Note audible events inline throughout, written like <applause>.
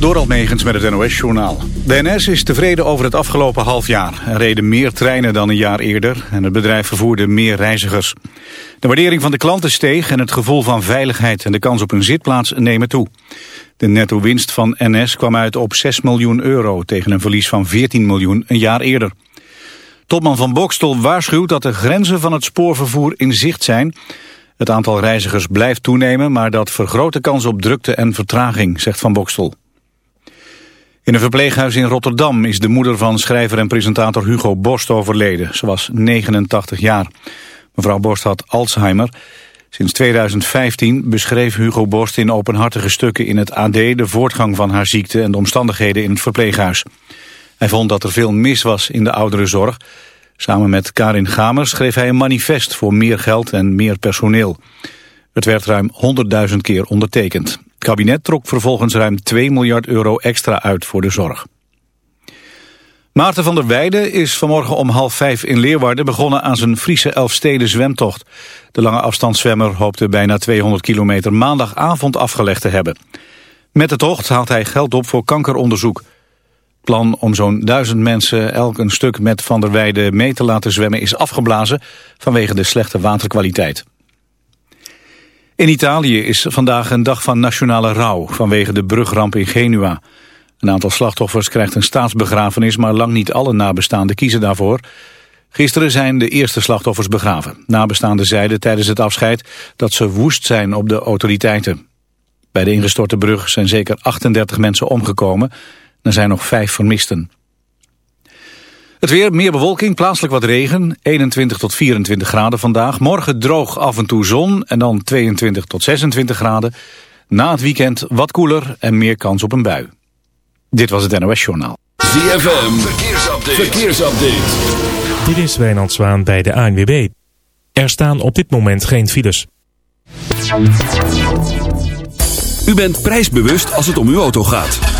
Door Almegens met het NOS-journaal. De NS is tevreden over het afgelopen half jaar. Er reden meer treinen dan een jaar eerder en het bedrijf vervoerde meer reizigers. De waardering van de klanten steeg en het gevoel van veiligheid en de kans op een zitplaats nemen toe. De netto-winst van NS kwam uit op 6 miljoen euro tegen een verlies van 14 miljoen een jaar eerder. Topman van Bokstel waarschuwt dat de grenzen van het spoorvervoer in zicht zijn... Het aantal reizigers blijft toenemen, maar dat vergroot de kans op drukte en vertraging, zegt Van Bokstel. In een verpleeghuis in Rotterdam is de moeder van schrijver en presentator Hugo Borst overleden. Ze was 89 jaar. Mevrouw Borst had Alzheimer. Sinds 2015 beschreef Hugo Borst in openhartige stukken in het AD... de voortgang van haar ziekte en de omstandigheden in het verpleeghuis. Hij vond dat er veel mis was in de ouderenzorg... Samen met Karin Gamers schreef hij een manifest voor meer geld en meer personeel. Het werd ruim 100.000 keer ondertekend. Het kabinet trok vervolgens ruim 2 miljard euro extra uit voor de zorg. Maarten van der Weijden is vanmorgen om half vijf in Leeuwarden begonnen aan zijn Friese Elfsteden zwemtocht. De lange afstandszwemmer hoopte bijna 200 kilometer maandagavond afgelegd te hebben. Met de tocht haalt hij geld op voor kankeronderzoek plan om zo'n duizend mensen elk een stuk met Van der Weijden mee te laten zwemmen is afgeblazen vanwege de slechte waterkwaliteit. In Italië is vandaag een dag van nationale rouw vanwege de brugramp in Genua. Een aantal slachtoffers krijgt een staatsbegrafenis, maar lang niet alle nabestaanden kiezen daarvoor. Gisteren zijn de eerste slachtoffers begraven. Nabestaanden zeiden tijdens het afscheid dat ze woest zijn op de autoriteiten. Bij de ingestorte brug zijn zeker 38 mensen omgekomen er zijn nog vijf vermisten. Het weer, meer bewolking, plaatselijk wat regen. 21 tot 24 graden vandaag. Morgen droog af en toe zon en dan 22 tot 26 graden. Na het weekend wat koeler en meer kans op een bui. Dit was het NOS Journaal. ZFM, verkeersupdate. verkeersupdate. Dit is Wijnand Zwaan bij de ANWB. Er staan op dit moment geen files. U bent prijsbewust als het om uw auto gaat.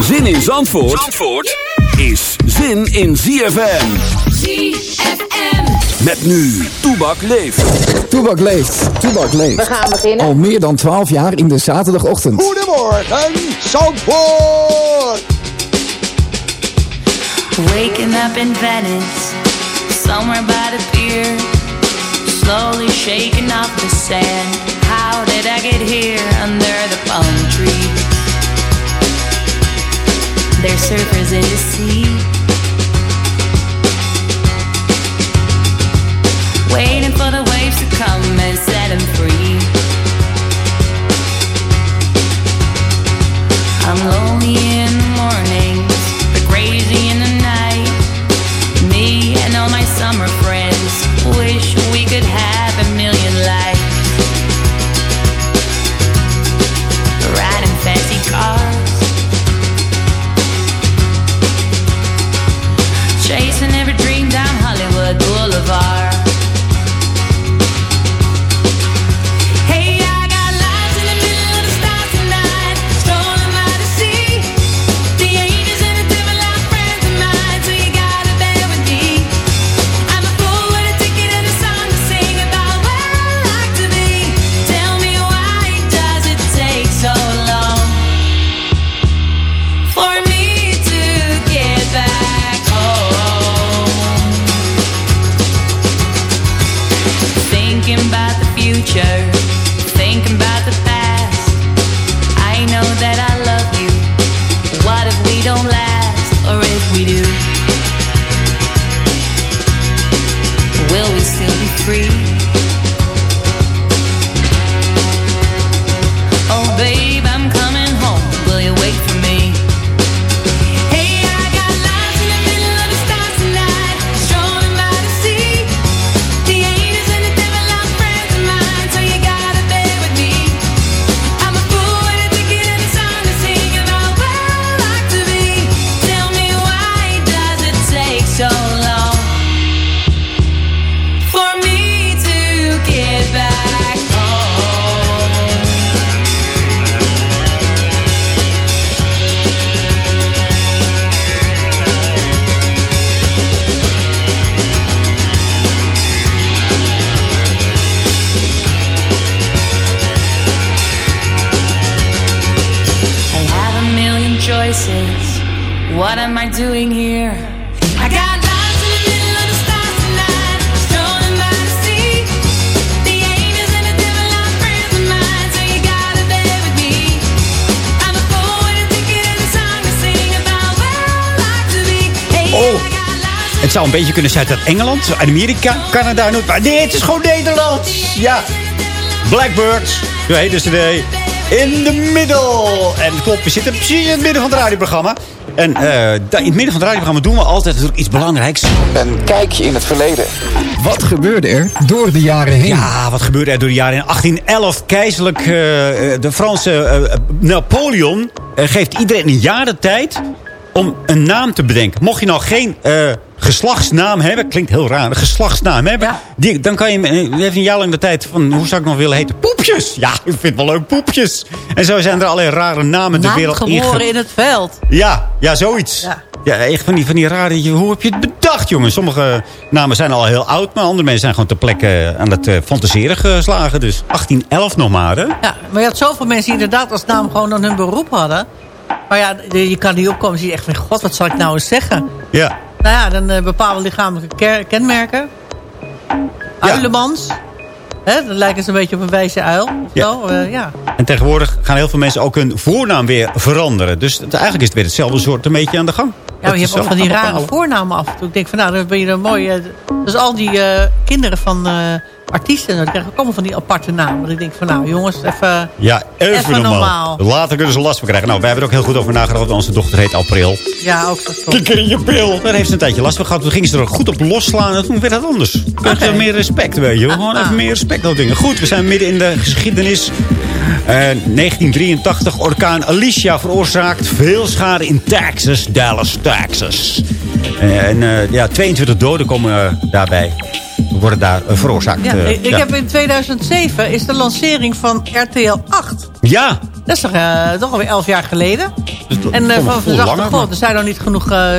Zin in Zandvoort, Zandvoort is zin in ZFM. ZFM. Met nu, Toebak leeft. Toebak leeft, Toebak leeft. We gaan beginnen. Al meer dan 12 jaar in de zaterdagochtend. Goedemorgen, Zandvoort. Waking up in Venice, somewhere by the pier. Slowly shaking off the sand. How did I get here under the palm tree? There's surfers in the sea. Am I doing here? I got lost in the middle of the stars tonight, strolling by the sea. The angels and the devil are friends of mine, so you gotta bear with me. I'm a fool with a ticket and a song to sing about where I like to be. Hey, Oh. Het zou een beetje kunnen zijn uit Engeland, Amerika, Canada. Noord- Maar nee, het is gewoon Nederland. Ja. Blackbirds, heet de cd. In the middle. En klopt, we zitten precies in het midden van het radioprogramma. En eh, in het midden van het radioprogramma doen we altijd natuurlijk iets belangrijks. Een kijkje in het verleden. Wat gebeurde er door de jaren heen? Ja, wat gebeurde er door de jaren in 1811? Keizerlijk, eh, eh, de Franse Napoleon geeft iedereen een jaar de tijd om een naam te bedenken. Mocht je nou geen eh, geslachtsnaam hebben, klinkt heel raar, een geslachtsnaam hebben, Ja. die, dan kan je, eh, je heeft een jaar lang de tijd van, hoe zou ik nog willen heten? Poepjes! Ja, ik vind het wel leuk, poepjes! En zo zijn er allerlei rare namen de wereld geboren in het veld. ja, ja, zoiets. Ja. Ja. echt van die, van die rare... Hoe heb je het bedacht, jongen? Sommige namen zijn al heel oud, maar andere mensen zijn gewoon ter plekke aan het eh, fantaseren geslagen. Dus 1811 nog maar, hè? Ja, maar je had zoveel mensen die inderdaad als naam gewoon dan hun beroep hadden. Maar ja, je kan niet opkomen. Zie je echt van, god, wat zal ik nou eens zeggen? Ja. Nou ja, dan eh, bepaalde lichamelijke kenmerken. Uilemans. Hè, dan lijken ze een beetje op een wijze uil. Of Ja. zo. eh, ja. En tegenwoordig gaan heel veel mensen ook hun voornaam weer veranderen. Dus het, eigenlijk is het weer hetzelfde soort een beetje aan de gang. Ja, maar je hebt ook van die rare voornamen af en toe. Ik denk van, nou, dan ben je een mooie... Dus al die eh, kinderen van eh, artiesten, die krijgen ook allemaal van die aparte namen. Dat ik denk van, nou jongens, even... Ja, even, Even normaal. normaal. Later kunnen ze last van krijgen. Nou, wij hebben er ook heel goed over nagedacht. want Onze dochter heet April. Ja, ook zo soort. Kikker in je pil. Daar heeft ze een tijdje last van gehad. Toen gingen ze er goed op losslaan. En toen werd het anders. Toen kreeg ze Oké. meer respect, weet je. Gewoon Ah. even meer respect op dingen. Goed, we zijn midden in de geschiedenis. Eh, 1983, orkaan Alicia veroorzaakt veel schade in Texas, Dallas, Texas. Eh, en eh, ja, 22 doden komen eh, daarbij. Worden daar veroorzaakt. Ja, ik, ja. heb in 2007 is de lancering van RTL 8. ja, Dat is toch, toch alweer 11 jaar geleden. Dus En ik van langer, god, er zijn nog niet genoeg eh,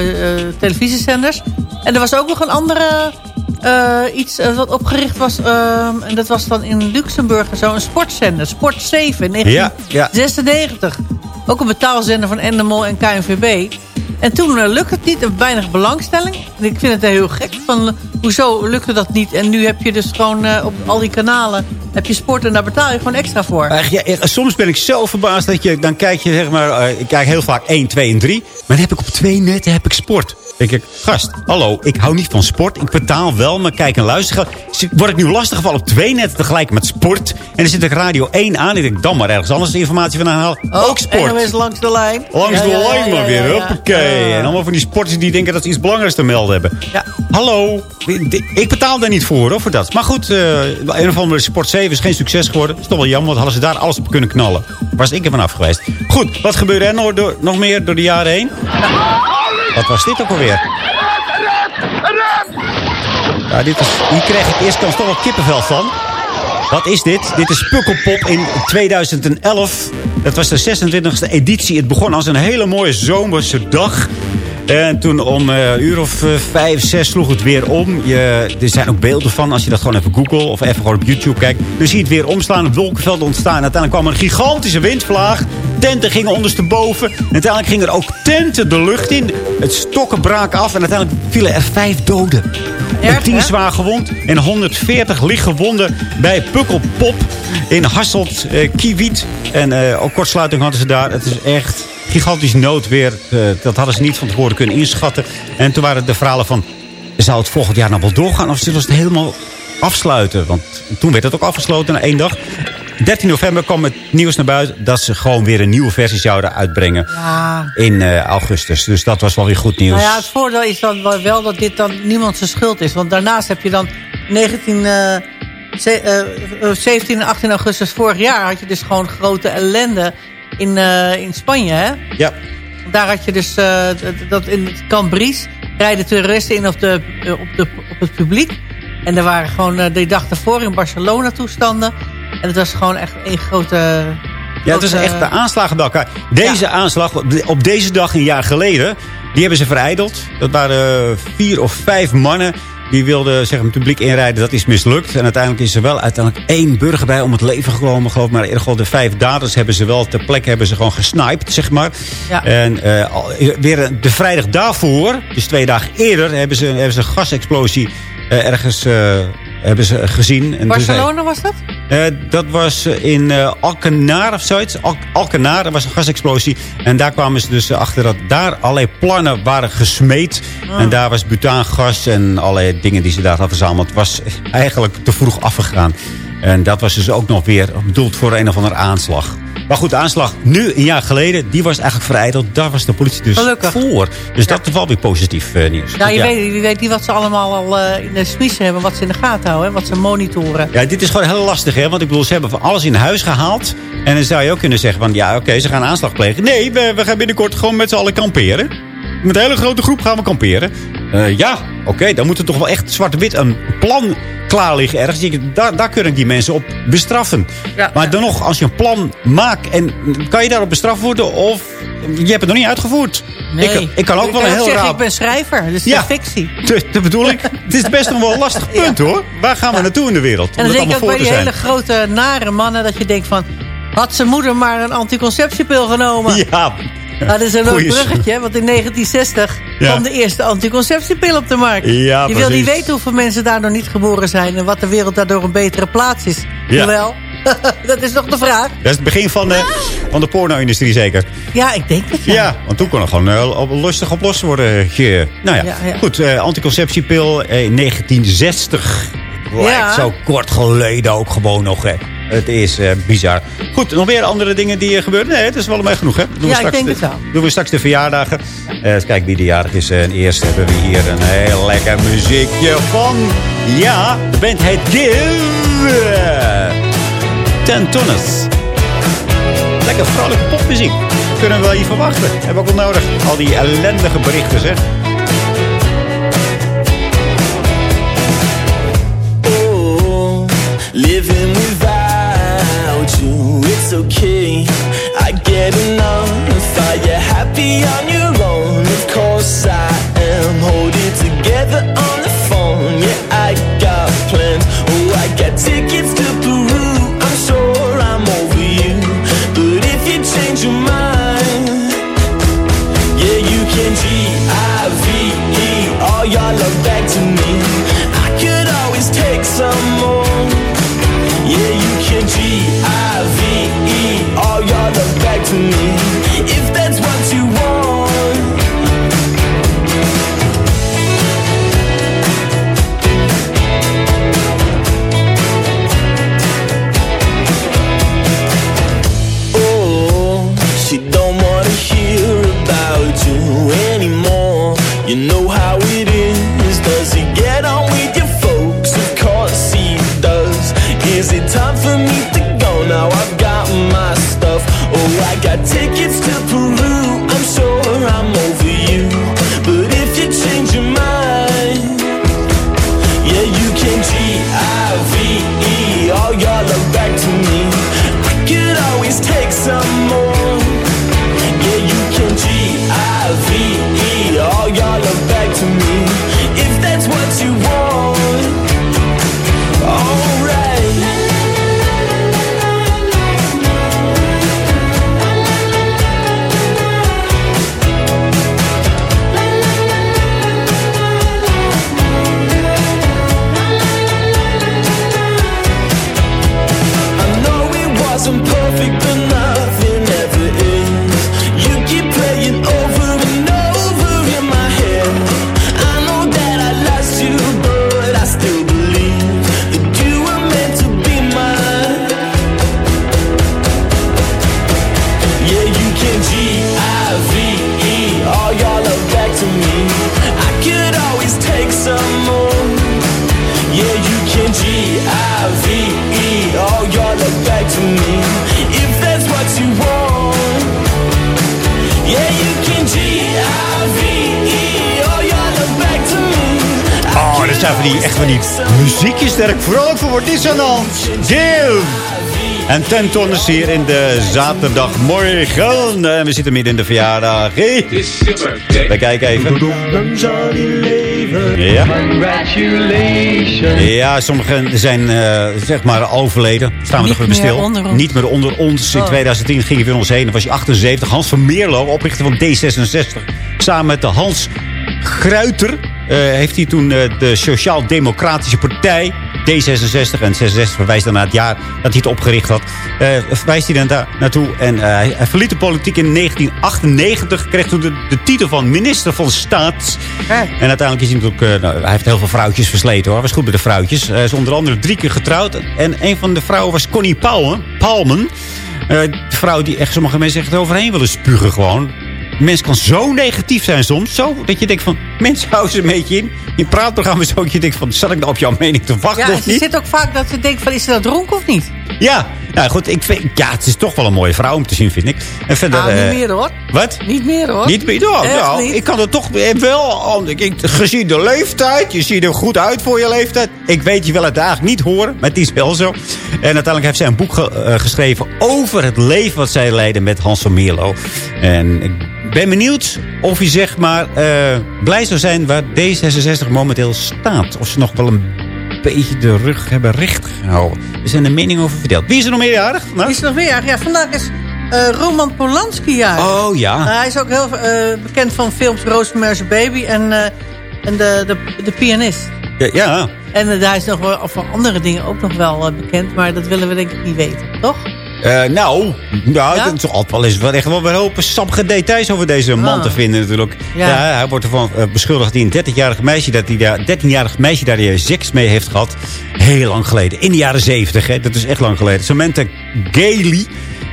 televisiezenders. En er was ook nog een andere iets wat opgericht was. ehm, en dat was dan in Luxemburg zo een sportzender. Sport 7 in Ja, ja. 1996. Ook een betaalzender van Endemol en KNVB. En toen eh, lukte het niet. Weinig belangstelling. Ik vind het heel gek. Van, eh, hoezo lukte dat niet? En nu heb je dus gewoon eh, op al die kanalen... heb je sport en daar betaal je gewoon extra voor. Ja, soms ben ik zo verbaasd dat je... Dan kijk je, zeg maar... ik kijk heel vaak 1, 2 en 3. Maar dan heb ik op twee netten heb ik sport. Denk ik, gast, hallo, ik hou niet van sport. Ik betaal wel, maar kijk en luister. Word ik nu lastiggevallen op twee netten tegelijk met sport? En dan zit ik radio 1 aan. En ik denk, dan maar ergens anders de informatie vandaan halen. ook sport. NOS langs de lijn. Langs Ja, de ja, ja, lijn maar ja, weer, hoppakee. Ja. En allemaal van die sporters die denken dat ze iets belangrijks te melden hebben. Ja. Hallo, ik betaal daar niet voor, hoor, voor dat. Maar goed, eh, een of andere Sport 7 is geen succes geworden. is toch wel jammer, want hadden ze daar alles op kunnen knallen. Was ik er vanaf geweest. Goed, wat gebeurde er nog, door, nog meer door de jaren heen? <laughs> Wat was dit ook alweer? Ja, dit is, hier kreeg ik eerst kans toch wel kippenvel van. Wat is dit? Dit is Pukkelpop in 2011. Dat was de 26e editie. Het begon als een hele mooie zomerse dag. En toen om eh, een uur of eh, vijf, zes sloeg het weer om. Je, er zijn ook beelden van als je dat gewoon even googelt of even gewoon op YouTube kijkt. Dan zie je het weer omslaan, het wolkenveld ontstaan. Uiteindelijk kwam een gigantische windvlaag. Tenten gingen ondersteboven. En uiteindelijk gingen er ook tenten de lucht in. Het stokken braken af en uiteindelijk vielen er vijf doden. Erg, En tien zwaar gewond en 140 lichtgewonden bij Pukkelpop in Hasselt, eh, Kiewiet. En eh, ook kortsluiting hadden ze daar. Het is echt gigantisch noodweer. Eh, dat hadden ze niet van tevoren kunnen inschatten. En toen waren de verhalen van... zou het volgend jaar nog wel doorgaan of zullen ze het helemaal afsluiten? Want toen werd het ook afgesloten na één dag. 13 november kwam het nieuws naar buiten... dat ze gewoon weer een nieuwe versie zouden uitbrengen Ja. in eh, augustus. Dus dat was wel weer goed nieuws. Nou ja, het voordeel is dan wel- dat dit dan niemand zijn schuld is. Want daarnaast heb je dan 19, eh, ze- eh, eh, 17 en 18 augustus vorig jaar... had je dus gewoon grote ellende in, in Spanje, hè? ja. Daar had je dus dat- in het Cambries rijden terroristen in op, de, op, de, op het publiek. En er waren gewoon de dag daarvoor in Barcelona toestanden. En het was gewoon echt een grote... Ja, het is grote- echt de aanslagen bij elkaar. Deze aanslag, op- deze dag een jaar geleden... die hebben ze verijdeld. Dat waren vier of vijf mannen... Die wilde zeg, het publiek inrijden. Dat is mislukt. En uiteindelijk is er wel uiteindelijk één burger bij om het leven gekomen. Geloof ik. maar in ieder geval de vijf daders hebben ze wel ter plekke hebben ze gewoon gesniped, zeg maar. Ja. En eh, al- weer de vrijdag daarvoor, dus twee dagen eerder, hebben ze, hebben ze een gasexplosie eh, ergens eh, hebben ze gezien. En Barcelona was dat? eh, dat was eh, in eh Alkenaar of zoiets. Al Alkenaar, was een gasexplosie. En daar kwamen ze dus achter dat daar allerlei plannen waren gesmeed. En daar was butaangas en allerlei dingen die ze daar hadden verzameld. Was eigenlijk te vroeg afgegaan. En dat was dus ook nog weer bedoeld voor een of andere aanslag. Maar goed, de aanslag nu, een jaar geleden, die was eigenlijk verijdeld. Daar was de politie dus Gelukkig. voor. Dus dat is wel weer positief eh, nieuws. Ja, je, Ja. Weet, je weet niet wat ze allemaal al eh, in de smiezen hebben. Wat ze in de gaten houden. Hè, wat ze monitoren. Ja, dit is gewoon heel lastig, hè? Want ik bedoel, ze hebben van alles in huis gehaald. En dan zou je ook kunnen zeggen van, ja, oké, ze gaan aanslag plegen. Nee, we, we gaan binnenkort gewoon met z'n allen kamperen. Met een hele grote groep gaan we kamperen. Eh, ja, oké, dan moet er toch wel echt zwart-wit een plan klaar liggen ergens. Daar, daar kunnen die mensen op bestraffen. Ja. Maar dan nog, als je een plan maakt, en kan je daarop bestraft worden? Of je hebt het nog niet uitgevoerd? Nee. Ik, ik kan ook wel een heel zeggen, raar... ik ben schrijver. Dus Ja. is fictie. <laughs> Dat, dat bedoel ik. <laughs> Het is best nog wel een lastig punt, hoor. Waar gaan we naartoe in de wereld? En dan denk ik ook bij die hele grote nare mannen dat je denkt van... Had zijn moeder maar een anticonceptiepil genomen? Ja. <laughs> Nou, dat is een leuk bruggetje, want in 1960 Ja. kwam de eerste anticonceptiepil op de markt. Ja, je wil niet weten hoeveel mensen daar nog niet geboren zijn... en wat de wereld daardoor een betere plaats is. Ja. Jawel, <laughs> dat is nog de vraag. Dat is het begin van de, van de porno-industrie zeker. Ja, ik denk het Ja. ja. want toen kon het gewoon eh, op- lustig oplossen worden. Ge- nou ja, Ja, ja. goed. eh, anticonceptiepil eh, in 1960. Lijkt Ja. zo kort geleden ook gewoon nog. Hè. Het is eh, bizar. Goed, nog weer andere dingen die er gebeuren? Nee, het is wel beetje genoeg. Hè? Doen we Ja, ik straks denk de, het wel. Doen we straks de verjaardagen. Eh eens kijken wie de jarig is. En eerst hebben we hier een heel lekker muziekje van... Ja, de band heet Give. Ten Tonnes. Lekker vrolijke popmuziek. Kunnen we wel hier verwachten. Hebben we ook wel nodig. Al die ellendige berichten, zeg. Oh, living without you, it's okay. I get enough. Are you happy on van die, muziekjes daar ik vrolijk voor word. Is aan. Give. En ten tonnes hier in de zaterdagmorgen. En we zitten midden in de verjaardag. Hey. We kijken even. Ja. Ja, sommigen zijn eh, zeg maar overleden. Staan we Niet nog even stil. onder ons. Niet meer onder ons. In Oh. 2010 ging hij weer ons heen. Dan was hij 78. Hans van Meerlo, oprichter van D66. Samen met de Hans Gruiter heeft hij toen eh, de Sociaal-Democratische Partij... D66 en 66 verwijst dan naar het jaar dat hij het opgericht had. eh, verwijst hij dan daar naartoe. En eh, hij, hij verliet de politiek in 1998. Kreeg toen de, de titel van minister van Staat. En uiteindelijk is hij natuurlijk... eh, nou, hij heeft heel veel vrouwtjes versleten hoor. Was goed bij de vrouwtjes. Hij is onder andere drie keer getrouwd. En een van de vrouwen was Connie Palmen. Palmen. Eh, de vrouw die echt sommige mensen echt overheen willen spugen gewoon. Mens kan zo negatief zijn soms. Zo dat je denkt van, mensen <laughs> houden ze een beetje in. Je praatprogramma zo dat je denkt van, zal ik nou op jouw mening te wachten Ja, of zit ook vaak dat ze denkt van, is ze dat dronken of niet? Ja, nou goed, ik vind, ja, het is toch wel een mooie vrouw om te zien, vind ik. En verder, Ah, niet eh, meer hoor. Wat? Niet meer hoor. Niet meer? Nou, Echt nou, niet. ik kan het toch wel. ik- Gezien de leeftijd. Je ziet er goed uit voor je leeftijd. Ik weet, je wil het eigenlijk niet horen. Maar het is wel zo. En uiteindelijk heeft zij een boek ge- eh, geschreven over het leven wat zij leidde met Hans van Mierlo. En ik ben benieuwd of hij zeg maar eh, blij zou zijn waar D66 momenteel staat. Of ze nog wel een beetje de rug hebben recht gehouden. Er zijn er meningen over verdeeld. Wie is er nog meerjarig? vandaag? Is er nog weer? Ja, vandaag is eh, Roman Polanski jarig. Oh ja. hij is ook heel eh, bekend van films Rosemary's Baby en, eh, en de, de, de pianist. Ja, ja. En eh, hij is nog wel van andere dingen ook nog wel eh, bekend, maar dat willen we denk ik niet weten, toch? Eh, nou, nou Ja? het is altijd wel eens wel echt wel een hoop sappige details over deze man Ah. te vinden natuurlijk. Ja. Ja. hij wordt ervan eh, beschuldigd hij een 13-jarig meisje, dat daar, 13-jarig meisje daar die seks mee heeft gehad. Heel lang geleden. In de jaren 70, hè. Dat is echt lang geleden. Samantha Gailey.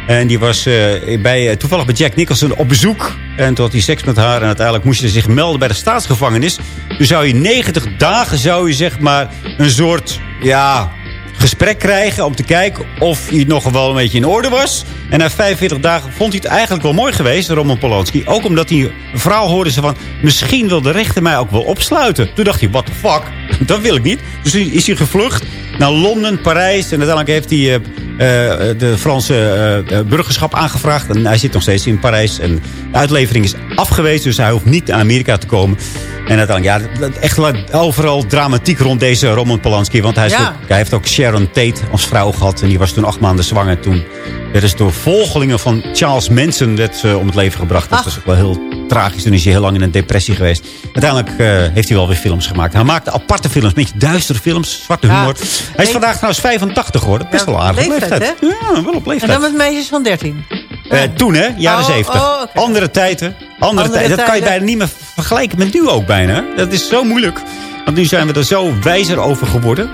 En die was eh, bij, toevallig bij Jack Nicholson op bezoek. En toen had hij seks met haar. En uiteindelijk moest hij zich melden bij de staatsgevangenis. Dus zou je 90 dagen, zou je zeg maar, een soort, ja, gesprek krijgen om te kijken of hij nog wel een beetje in orde was. En na 45 dagen vond hij het eigenlijk wel mooi geweest, Roman Polanski. Ook omdat een vrouw hoorde ze van, misschien wil de rechter mij ook wel opsluiten. Toen dacht hij, what the fuck, dat wil ik niet. Dus is hij gevlucht naar Londen, Parijs. En uiteindelijk heeft hij eh, eh, de Franse eh, burgerschap aangevraagd. En hij zit nog steeds in Parijs. En de uitlevering is afgewezen, dus hij hoeft niet naar Amerika te komen. En uiteindelijk, ja, echt overal dramatiek rond deze Roman Polanski. Want hij, is Ja. ook- hij heeft ook Sharon Tate als vrouw gehad. En die was toen acht maanden zwanger. Toen werden ze door volgelingen van Charles Manson werd om het leven gebracht. Dat Ach. was ook wel heel tragisch. Toen is hij heel lang in een depressie geweest. Uiteindelijk eh, heeft hij wel weer films gemaakt. Hij maakte aparte films, een beetje duistere films, zwarte Ja. humor. Hij is vandaag trouwens 85 geworden. Best wel aardig leeftijd, leeftijd. Ja, wel op En leeftijd. dan met meisjes van 13. Eh, toen hè, jaren Oh, 70. oh. Andere tijden. Andere, Andere tijden. Dat kan je bijna niet meer vergelijken met nu ook bijna. Dat is zo moeilijk. Want nu zijn we er zo wijzer over geworden.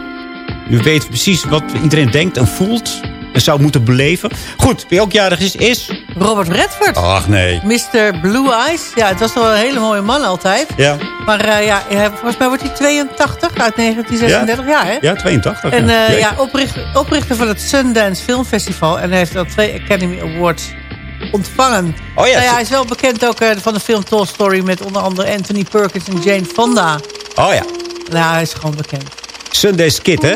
Nu weten we precies wat iedereen denkt en voelt. En zou moeten beleven. Goed, wie ook jarig is, is... Robert Redford. Ach nee. Mr. Blue Eyes. Ja, het was toch wel een hele mooie man altijd. Ja, Maar eh, ja, hij- volgens mij wordt hij 82 uit 1936 jaar, hè? ja 82. En ja. eh, Jeetje. ja, opricht- oprichter van het Sundance Filmfestival. En hij heeft al twee Academy Awards ontvangen. Oh ja, Nou zo- hij is wel bekend ook eh, van de film Toy Story... met onder andere Anthony Perkins en Jane Fonda. Oh ja. Nou, hij is gewoon bekend. Sundance Kid, hè?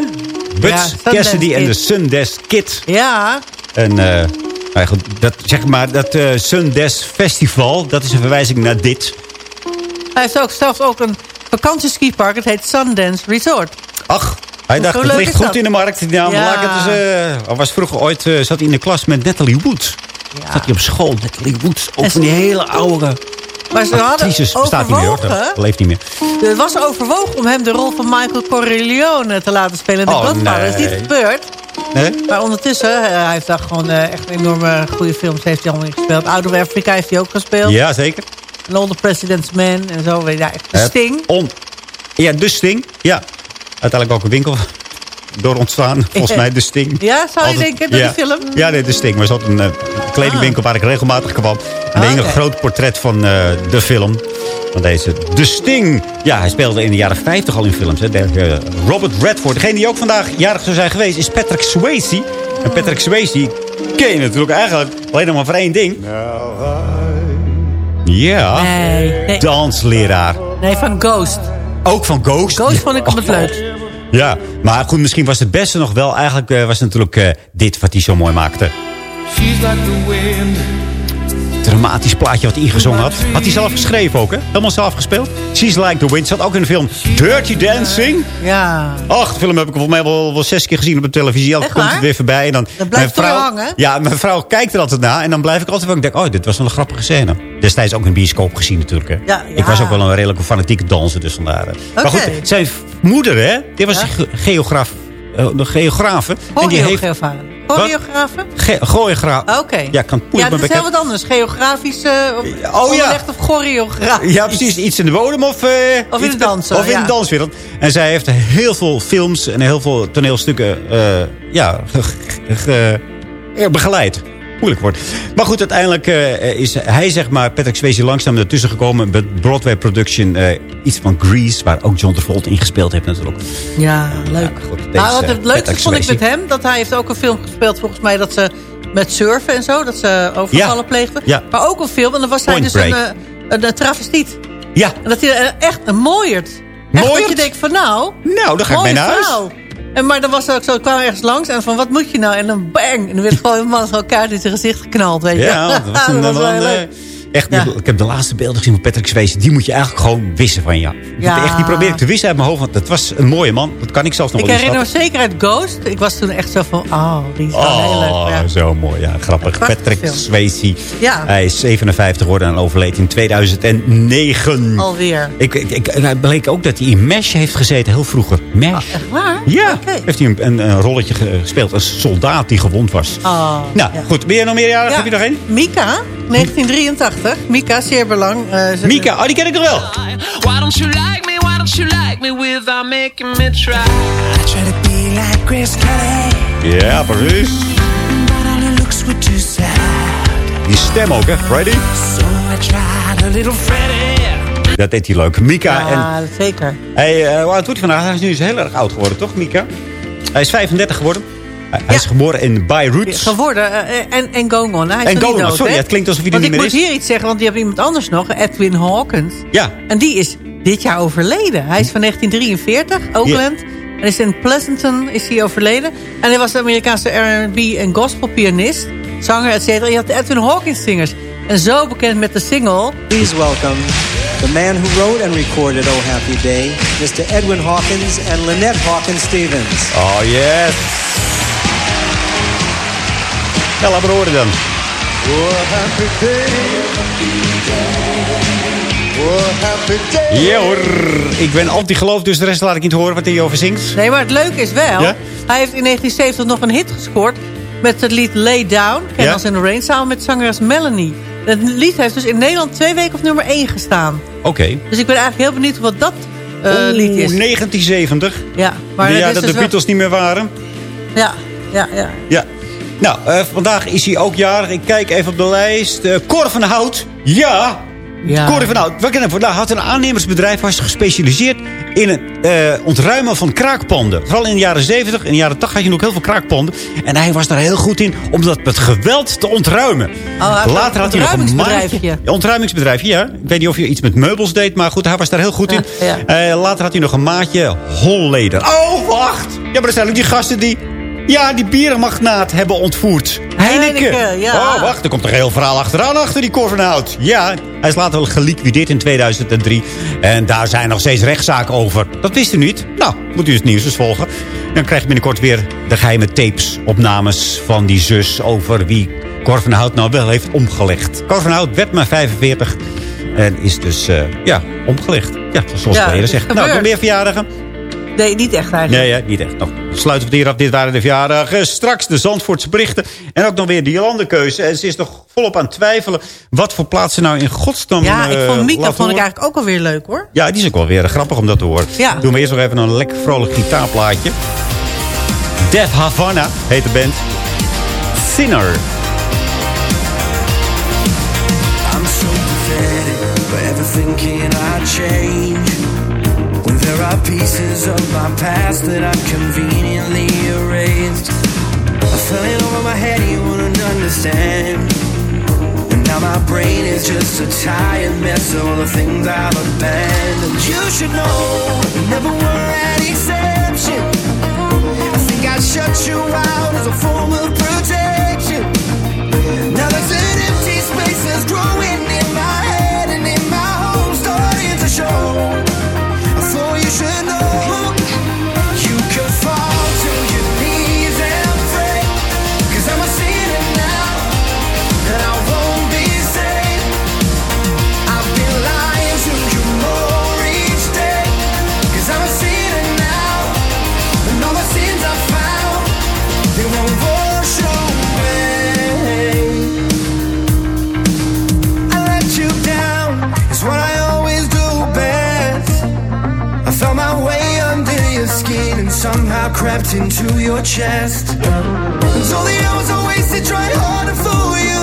Butch Ja, Cassidy en de Sundance Kid. Ja, En nou ja, goed, dat, zeg maar, dat eh Sundance Festival, dat is een verwijzing naar dit. hij heeft ook zelfs ook een vakantieskipark. Het heet Sundance Resort. Ach, hij dacht, het ligt goed dat? in de markt. Ja, maar Ja. laat het was vroeger ooit, zat hij in de klas met Natalie Wood. Ja. Zat hij op school, Natalie Wood. Ook En van die hele oude Maar ze hadden. Bestaat niet meer, hoor. Dat leeft niet meer. Er was overwogen om hem de rol van Michael Corleone te laten spelen in The Oh, Godfather. Dat is niet gebeurd. Nee? Maar ondertussen, eh, hij heeft daar gewoon eh, echt enorme goede films heeft hij allemaal gespeeld. Out of Africa heeft hij ook gespeeld. Ja, zeker. And All the President's Men en zo. Ja, echt de Sting. On, ja, de Sting. Ja. Uiteindelijk ook een winkel door ontstaan. <laughs> Volgens mij de Sting. Ja, zou je Altijd- denken, door ja. die film? Ja, nee, de Sting. Maar er zat een eh, kledingwinkel waar ik regelmatig kwam. En Ah, een groot portret van eh, de film. Van deze De Sting. Ja, hij speelde in de jaren 50 al in films. Hè. De, eh, Robert Redford. Degene die ook vandaag jarig zou zijn geweest is Patrick Swayze. En Patrick Swayze ken je natuurlijk eigenlijk alleen nog maar voor één ding. Ja. Nee, nee, Dansleraar. nee, van Ghost. Ook van Ghost. Ghost vond ik hem het leukst. Ja, maar goed, misschien was het beste nog wel eigenlijk... eh, was het natuurlijk eh, dit wat hij zo mooi maakte. She's like the wind dramatisch plaatje wat hij ingezongen had. Had hij zelf geschreven ook, hè? Helemaal zelf gespeeld. She's Like the Wind zat ook in de film Dirty Dancing. Ja. Ach, de film heb ik volgens mij wel, wel zes keer gezien op de televisie. Elke komt het weer voorbij. En dan, Dat blijft mijn vrouw, toch hangen? Ja, mijn vrouw kijkt er altijd naar. En dan blijf ik altijd van, ik denk, oh, dit was wel een grappige scène. Destijds ook in bioscoop gezien natuurlijk. Hè. Ja, Ik was ja. ook wel een redelijke fanatieke danser, dus vandaar. hè. Maar Oké. goed, zijn moeder, hè, die was Ja? ge- geograaf, eh, de geografe. En die heeft... Choreografen. Ge Choreograaf. Oké. Ja, kan Ja, dat is heel wat anders. Geografisch uh, oh ja. of choreograaf. Ja, precies. Iets in de bodem of... eh, Of in iets de dansen, Of in ja. de danswereld. En zij heeft heel veel films en heel veel toneelstukken eh, ja, begeleid. Moeilijk woord. Maar goed, uiteindelijk eh, is hij, zeg maar, Patrick Swayze langzaam ertussen gekomen. Met Broadway production, eh, iets van Grease, waar ook John Travolta in gespeeld heeft natuurlijk. Ja, leuk. goed, deze, nou, wat eh, het leukste Patrick vond ik met hem... dat hij heeft ook een film gespeeld volgens mij... dat ze met surfen en zo, dat ze overvallen Ja. pleegden. Ja. Maar ook een film, en dan was Point hij dus Break. een, eh, een, travestiet. Ja, En dat hij eh, echt een mooierd. Echt Mooierd? dat je denkt van nou... nou, dan ga ik mee naar huis. vrouw. En, maar dan was er ook zo, ik kwam ergens langs en van wat moet je nou? En dan bang, en dan werd gewoon een man zo kaart in zijn gezicht geknald, weet je. Ja, dat was <laughs> een, dat was wel leuk. Echt, Ja. ik heb de laatste beelden gezien van Patrick Swayze. Die moet je eigenlijk gewoon wissen van ja. Ja. Echt, die probeer ik te wissen uit mijn hoofd. Want dat was een mooie man. Dat kan ik zelfs nog Ik wel herinner me zeker uit Ghost. Ik was toen echt zo van, oh, die is wel heel leuk. Oh, Ja. zo mooi. Ja, grappig. Patrick. Swayze. Ja. Hij is 57 geworden en overleed in 2009. Alweer. Ik, ik, ik, en het bleek ook dat hij in MASH heeft gezeten, heel vroeger. MASH. Echt waar? Ja, heeft hij een, een, een rolletje gespeeld als soldaat die gewond was. Oh, nou, ja. goed. Ben je nog meerjarig? Heb je nog één? Mika, 1983. Mika, zeer belang. Ze- Mika, oh, die ken ik nog wel. Why don't you like me? Why don't you like me without making me try? I try to be like Chris Kelly, Ja, precies. but all her looks were too sad. Die stem ook, hè, Freddy? So I tried a little Freddie. Dat deed hij leuk. Mika en... Ja, zeker. Hij, eh, hoe oud wordt hij vandaag? Hij is nu heel erg oud geworden, toch, Mika? Hij is 35 geworden. Hij, is geboren in Beirut. Geworden. eh, en, en Going On. Hij is En Going niet On, dood, sorry, hè? het klinkt alsof hij er Want niet meer ik moet is. hier iets zeggen, want die hebben iemand anders nog. Edwin Hawkins. Ja. En die is dit jaar overleden. Hij is van 1943, Oakland. En is in Pleasanton is hij overleden. En hij was de Amerikaanse R&B en gospelpianist. Zanger, et cetera. Je had de Edwin Hawkins zingers. En zo bekend met de single... Please welcome the man who wrote and recorded Oh Happy Day, Mr. Edwin Hawkins and Lynette Hawkins Stevens. Oh, yes. Ja, laat maar horen dan. Happy day. Happy day. Ja hoor. Ik ben anti-geloof, dus de rest laat ik niet horen wat hij over zingt. Nee, maar het leuke is wel... Ja? Hij heeft in 1970 nog een hit gescoord... met het lied Lay Down, Candles Ja? in the Rain... samen met zangeres Melanie. Het lied heeft dus in Nederland twee weken op nummer 1 gestaan. Oké. Dus ik ben eigenlijk heel benieuwd wat dat eh, Oeh, lied is. 1970. Ja, maar het dat is de dus wel- Beatles niet meer waren. Ja, ja, ja. Ja. Nou, eh, vandaag is hij ook jarig. Ik kijk even op de lijst. Eh Cor van Hout. Ja. Ja. Cor van Hout. We kennen vandaag had een aannemersbedrijf. was gespecialiseerd in het eh, ontruimen van kraakpanden. Vooral in de jaren 70. In de jaren 80 had je nog heel veel kraakpanden. En hij was daar heel goed in om dat met geweld te ontruimen. Oh, Later had hij nog een maatje. Ontruimingsbedrijfje, ja. Ik weet niet of je iets met meubels deed. Maar goed, hij was daar heel goed in. Ja, later had hij nog een maatje Holleder. Oh, wacht. Ja, maar dat zijn ook die gasten die... Ja, die bierenmagnaat hebben ontvoerd. Heineken. Heineken, ja. Oh, wacht. Er komt een heel verhaal achteraan achter die Cor van Hout. Ja, hij is later wel geliquideerd in 2003. En daar zijn nog steeds rechtszaken over. Dat wist u niet? Nou, moet u het nieuws eens volgen. Dan krijg je binnenkort weer de geheime tapes, opnames van die zus... over wie Cor van Hout nou wel heeft omgelegd. Cor van Hout werd maar 45 en is dus, eh, ja, omgelegd. Ja, zoals Ja, het is zegt. Nou, nog meer verjaardagen? Nee, niet echt eigenlijk. Nee, ja, niet echt. Nog sluiten we het hier af. Dit waren de verjaardagen. Straks de Zandvoortse berichten. En ook nog weer die landenkeuze. En ze is nog volop aan het twijfelen. Wat voor plaatsen nou in godsnaam Ja, ik eh, vond Mika vond ik eigenlijk ook alweer leuk hoor. Ja, die is ook wel weer grappig om dat te horen. Ja. Doen we eerst nog even een lekker vrolijk gitaarplaatje. Def Havana heet de band. Sinner. I'm so pathetic, but everything cannot change. There are pieces of my past that I've conveniently erased. I fell in over my head, you wouldn't understand. And now my brain is just a tired mess of all the things I've abandoned. You should know, you never were an exception. I think I shut you out as a form of protection. Now there's an empty space that's grown somehow crept into your chest. And so the hours I wasted trying hard to fool you.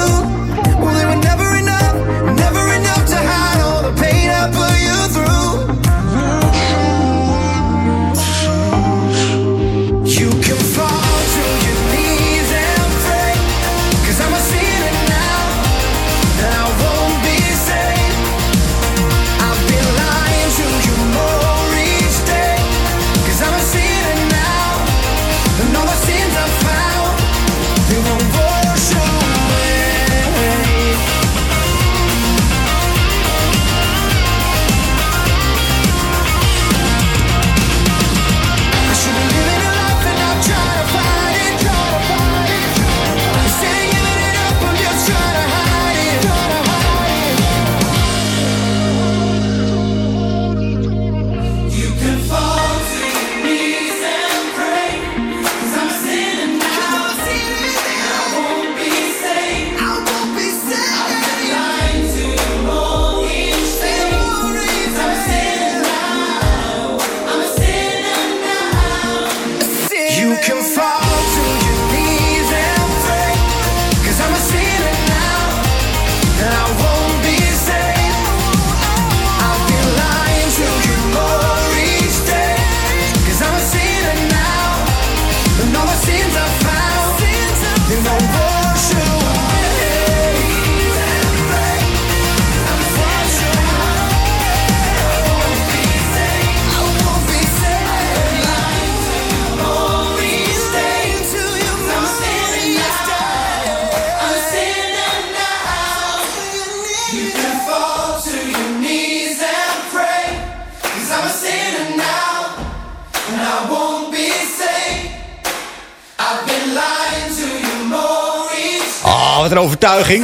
Wat een overtuiging.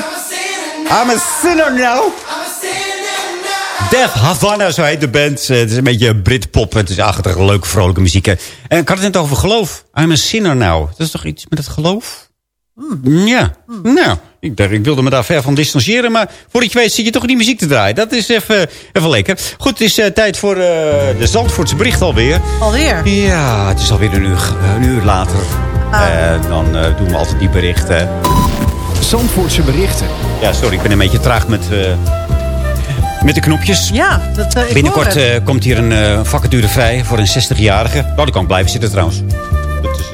I'm a sinner now. Death Havana, zo heet de band. Eh, Het is een beetje Britpop. Het is achtig leuke, vrolijke muziek. hè. En ik had het net over geloof. I'm a sinner now. Dat is toch iets met het geloof? Ja, nou, ik, dacht, ik wilde me daar ver van distancieren. Maar voordat je weet zit je toch die muziek te draaien. Dat is even, even lekker. Goed, het is eh, tijd voor eh, de Zandvoortse bericht alweer. Alweer? Ja, het is alweer een uur, een uur later. Eh, dan doen we altijd die berichten. Zandvoortse berichten. Ja, sorry, ik ben een beetje traag met, eh, met de knopjes. Ja, dat, eh, ik Binnenkort hoor het. eh, komt hier een eh, vacature vrij voor een 60-jarige. Nou, die kan ik blijven zitten trouwens. Dat is,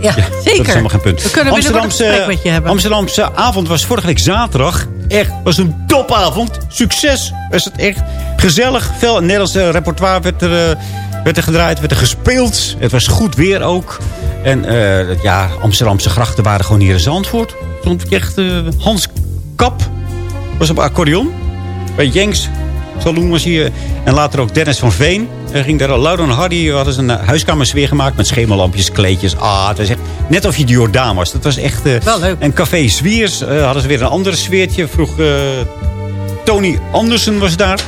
Ja, Dat zeker. is helemaal geen punt. We kunnen gesprek met je hebben. Amsterdamse avond was vorige week zaterdag. Echt, was een topavond. Succes. Was het echt gezellig. Veel Nederlandse repertoire werd er, eh, werd er gedraaid, werd er gespeeld. Het was goed weer ook. En eh, ja, Amsterdamse grachten waren gewoon hier in Zandvoort. Stond echt eh, Hans Kap was op accordeon. Bij Jenks Saloon was hier. En later ook Dennis van Veen. Er ging daar Laura en Hardy hadden ze een eh, huiskamersfeer gemaakt. Met schemerlampjes, kleedjes. Ah, het was echt net of je de Jordaan was. Dat was echt... eh, Wel leuk. En Café Zwiers hadden ze weer een ander sfeertje. Vroeg Tony Andersen was daar.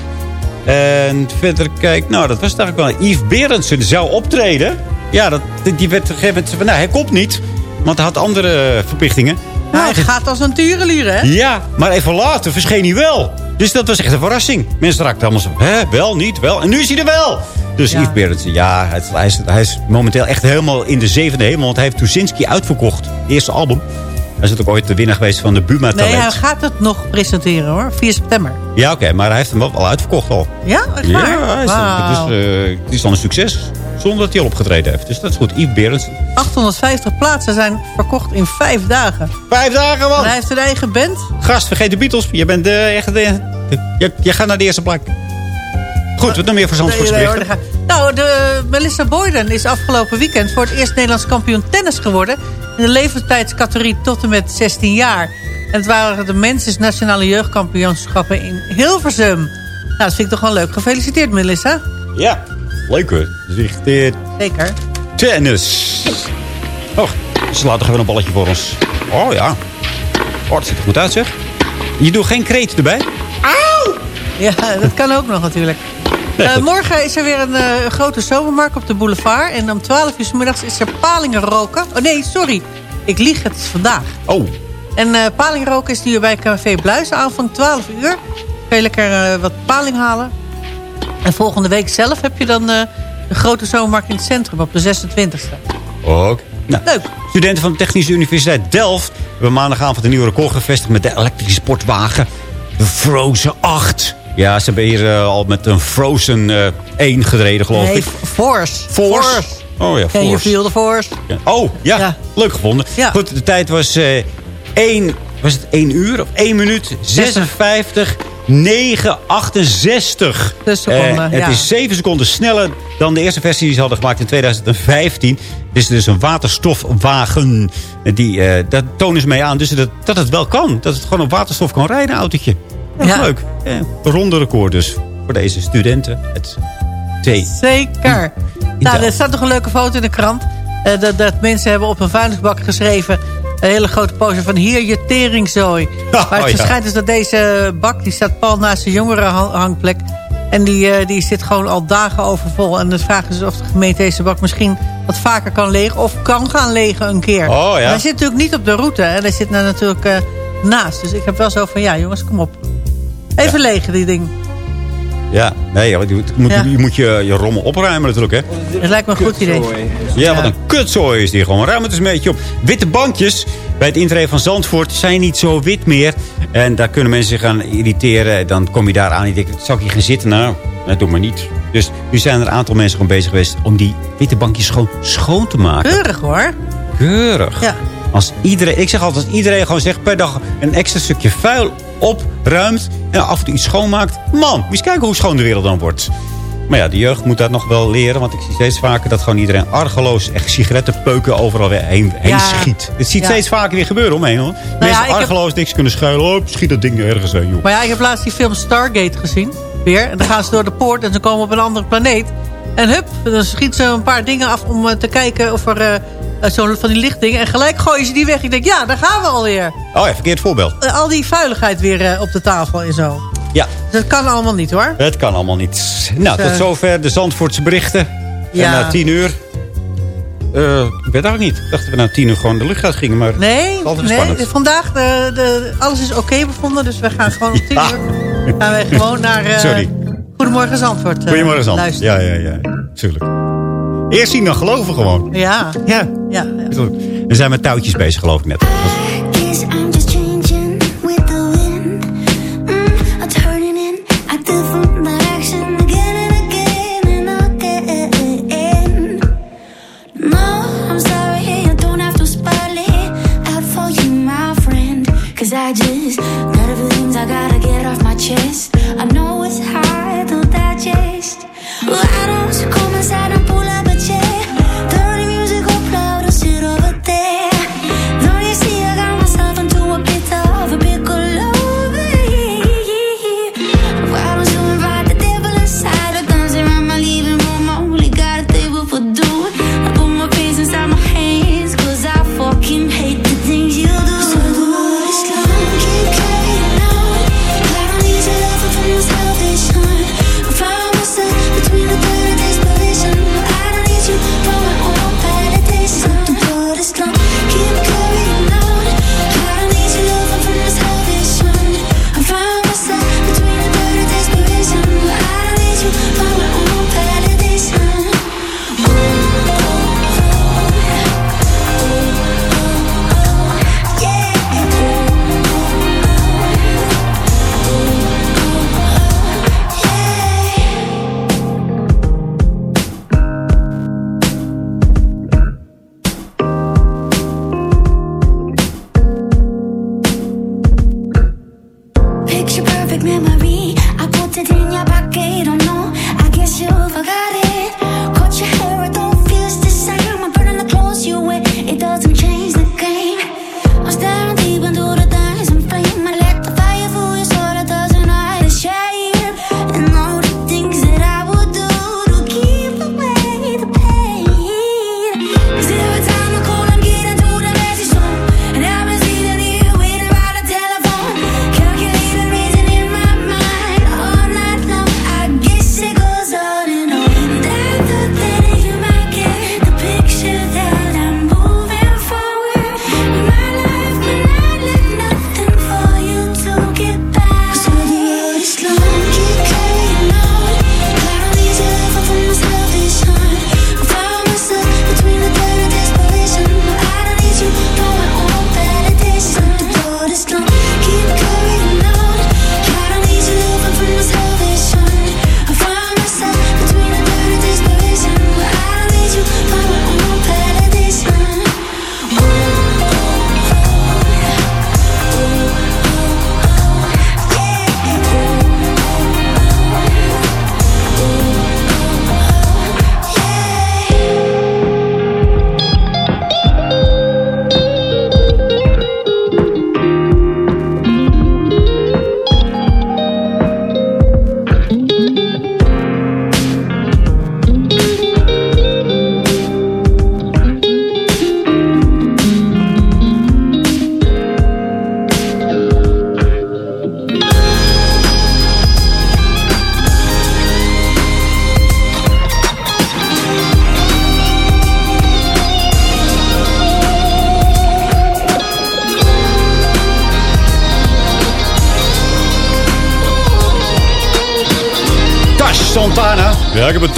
En verder, kijk, nou, dat was het eigenlijk wel. Yves Berendsen zou optreden. Ja, dat, die werd gegeven van, Nou, hij komt niet. Want hij had andere verplichtingen. Nou, hij gaat als een tureluur, hè? Ja, maar even later verscheen hij wel. Dus dat was echt een verrassing. Mensen raakten allemaal zo, hè, wel, niet, wel. En nu is hij er wel. Dus Ja. Yves Berendsen, ja, het- hij, is, hij is momenteel echt helemaal in de zevende hemel. Want hij heeft Tuzinski uitverkocht. Eerste album. Hij is ook ooit de winnaar geweest van de Buma Nee, Talent. hij gaat het nog presenteren, hoor. 4 september. Ja, oké, maar hij heeft hem wel al uitverkocht al. Ja, echt waar? Ja, hij is, dus, eh, het is dan een succes. Zonder dat hij al opgetreden heeft. Dus dat is goed. Yves Berendsen. 850 plaatsen zijn verkocht in vijf dagen. Vijf dagen, En man! hij heeft een eigen band. Gast, vergeet de Beatles. Je bent eh, echt... eh, je, je gaat naar de eerste plek. Goed, wat nog meer voor Zandvoortse Nee, Nou, de Melissa Boyden is afgelopen weekend voor het eerst Nederlands kampioen tennis geworden. In de leeftijdscategorie tot en met 16 jaar. En het waren de Menses Nationale Jeugdkampioenschappen in Hilversum. Nou, dat vind ik toch wel leuk. Gefeliciteerd, Melissa. Ja, leuk hoor. Eh, Zeker. tennis. Oh, ze laten gewoon een balletje voor ons. Oh ja. Oh, dat ziet er goed uit zeg. Je doet geen kreet erbij? Ja, dat kan ook nog natuurlijk. Eh, morgen is er weer een eh, grote zomermarkt op de boulevard. En om 12 uur 's middags is er palingen roken. Oh nee, sorry. Ik lieg, het is vandaag. Oh. En eh paling roken is nu bij Café Bluis aanvang 12 uur. Kun je lekker eh, wat paling halen. En volgende week zelf heb je dan eh, De grote zomermarkt in het centrum op de 26e. Ook. Nou, Leuk. Studenten van de Technische Universiteit Delft hebben maandagavond een nieuw record gevestigd met de elektrische sportwagen. De Frozen 8. Ja, ze hebben hier eh, al met een Frozen eh 1 gereden, geloof Nee, ik. Force. Force. Oh ja, Can you Force. feel the force? Ja. Oh, ja. Leuk gevonden. Ja. Goed, de tijd was, eh 1, was het 1 uur of 1 minuut? 56, 9, 68. Dus seconden, Eh, het ja. is 7 seconden sneller dan de eerste versie die ze hadden gemaakt in 2015. Het is dus een waterstofwagen. Die, eh dat tonen ze mee aan dus dat, dat het wel kan. Dat het gewoon op waterstof kan rijden, een autootje. Ja, Ja. Leuk. Eh, ronde record dus voor deze studenten. Het T. Zeker. Nou, er staat nog een leuke foto in de krant. Eh, dat, dat mensen hebben op een vuilnisbak geschreven... een hele grote pose van hier je teringzooi. <laughs> maar het oh ja. verschijnt dus dat deze bak... die staat pal naast de jongerenhangplek... en die, eh, die zit gewoon al dagen overvol. En de vraag is of de gemeente deze bak misschien wat vaker kan legen... of kan gaan legen een keer. Oh, ja. Hij zit natuurlijk niet op de route. En hij zit er natuurlijk eh, naast. Dus ik heb wel zo van... ja jongens, kom op. Even legen die ding. Ja, nee, je moet, Ja. je, moet je, je rommel opruimen natuurlijk, hè. Dat lijkt me een goed idee. Ja, wat een kutzooi is die gewoon. Ruim het eens een beetje op. Witte bankjes bij het intreden van Zandvoort zijn niet zo wit meer. En daar kunnen mensen zich aan irriteren. Dan kom je daar aan en je denkt, zal ik hier gaan zitten? Nou, dat doe maar niet. Dus nu zijn er een aantal mensen gewoon bezig geweest... om die witte bankjes gewoon schoon te maken. Keurig hoor. Keurig. Ja. Als iedereen, ik zeg altijd, als iedereen gewoon zegt per dag een extra stukje vuil opruimt... en af en toe iets schoonmaakt. Man, moet eens kijken hoe schoon de wereld dan wordt. Maar ja, de jeugd moet dat nog wel leren. Want ik zie steeds vaker dat gewoon iedereen argeloos... echt sigarettenpeuken overal weer heen, heen Ja. schiet. Het ziet Ja. steeds vaker weer gebeuren omheen. Hoor. Mensen ja, ik heb- argeloos niks kunnen schuilen. Oh, schiet dat ding ergens heen, joh. Maar ja, ik heb laatst die film Stargate gezien. Weer. En dan gaan ze door de poort en ze komen op een andere planeet. En hup, dan schieten ze een paar dingen af om eh, te kijken of er... eh, Zo'n van die lichtdingen. En gelijk gooien ze die weg. Ik denk, ja, daar gaan we alweer. Oh ja, verkeerd voorbeeld. Eh, al die vuiligheid weer eh, op de tafel en zo. Ja, Dat kan allemaal niet hoor. het kan allemaal niet. Nou, Dus, tot eh, zover de Zandvoortse berichten. Ja. En na tien uur... eh, ik weet ook niet. Ik dacht dat we na tien uur gewoon de lucht uit gingen. Maar Nee, nee vandaag de, de, alles is oké bevonden. Dus we gaan gewoon om tien Ja. uur gaan wij gewoon naar eh, Sorry. Goedemorgen Zandvoort eh, Goedemorgen, Zand. luisteren. Ja, ja, ja. Tuurlijk. Eerst zien dan geloven gewoon. Ja. Ja. ja. We zijn met touwtjes bezig, geloof ik net.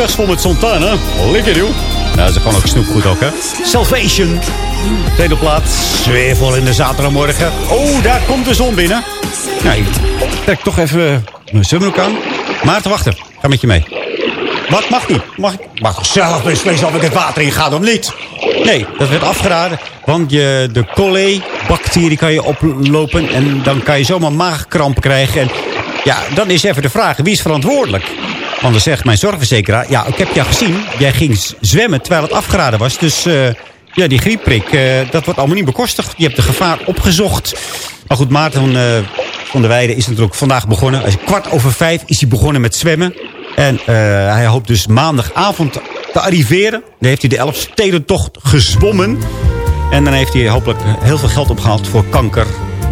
Ja, ik heb een tas vol met Santana. Lekker, joh. Nou, is gewoon ook snoepgoed ook, hè. Salvation. Tweede plaats. Zweervol in de zaterdagmorgen. Oh, daar komt de zon binnen. Nou, ik trek toch even mijn zwembroek aan. Maarten, wachten. Ga met je mee. Wat mag niet? Mag ik? Mag toch zelf beslissen of ik het water in ga of niet? Nee, dat werd afgeraden. Want je, de cholé-bacterie kan je oplopen. En dan kan je zomaar maagkramp krijgen. En ja, dan is even de vraag, wie is verantwoordelijk? Want zegt mijn zorgverzekeraar... Ja, ik heb jou gezien. Jij ging zwemmen terwijl het afgeraden was. Dus eh, ja, die griepprik, eh, dat wordt allemaal niet bekostigd. Je hebt de gevaar opgezocht. Maar goed, Maarten eh, van der Weijden is natuurlijk vandaag begonnen. Kwart over vijf is hij begonnen met zwemmen. En hij hoopt dus maandagavond te arriveren. Dan heeft hij de Elfstedentocht gezwommen. En dan heeft hij hopelijk heel veel geld opgehaald voor kanker.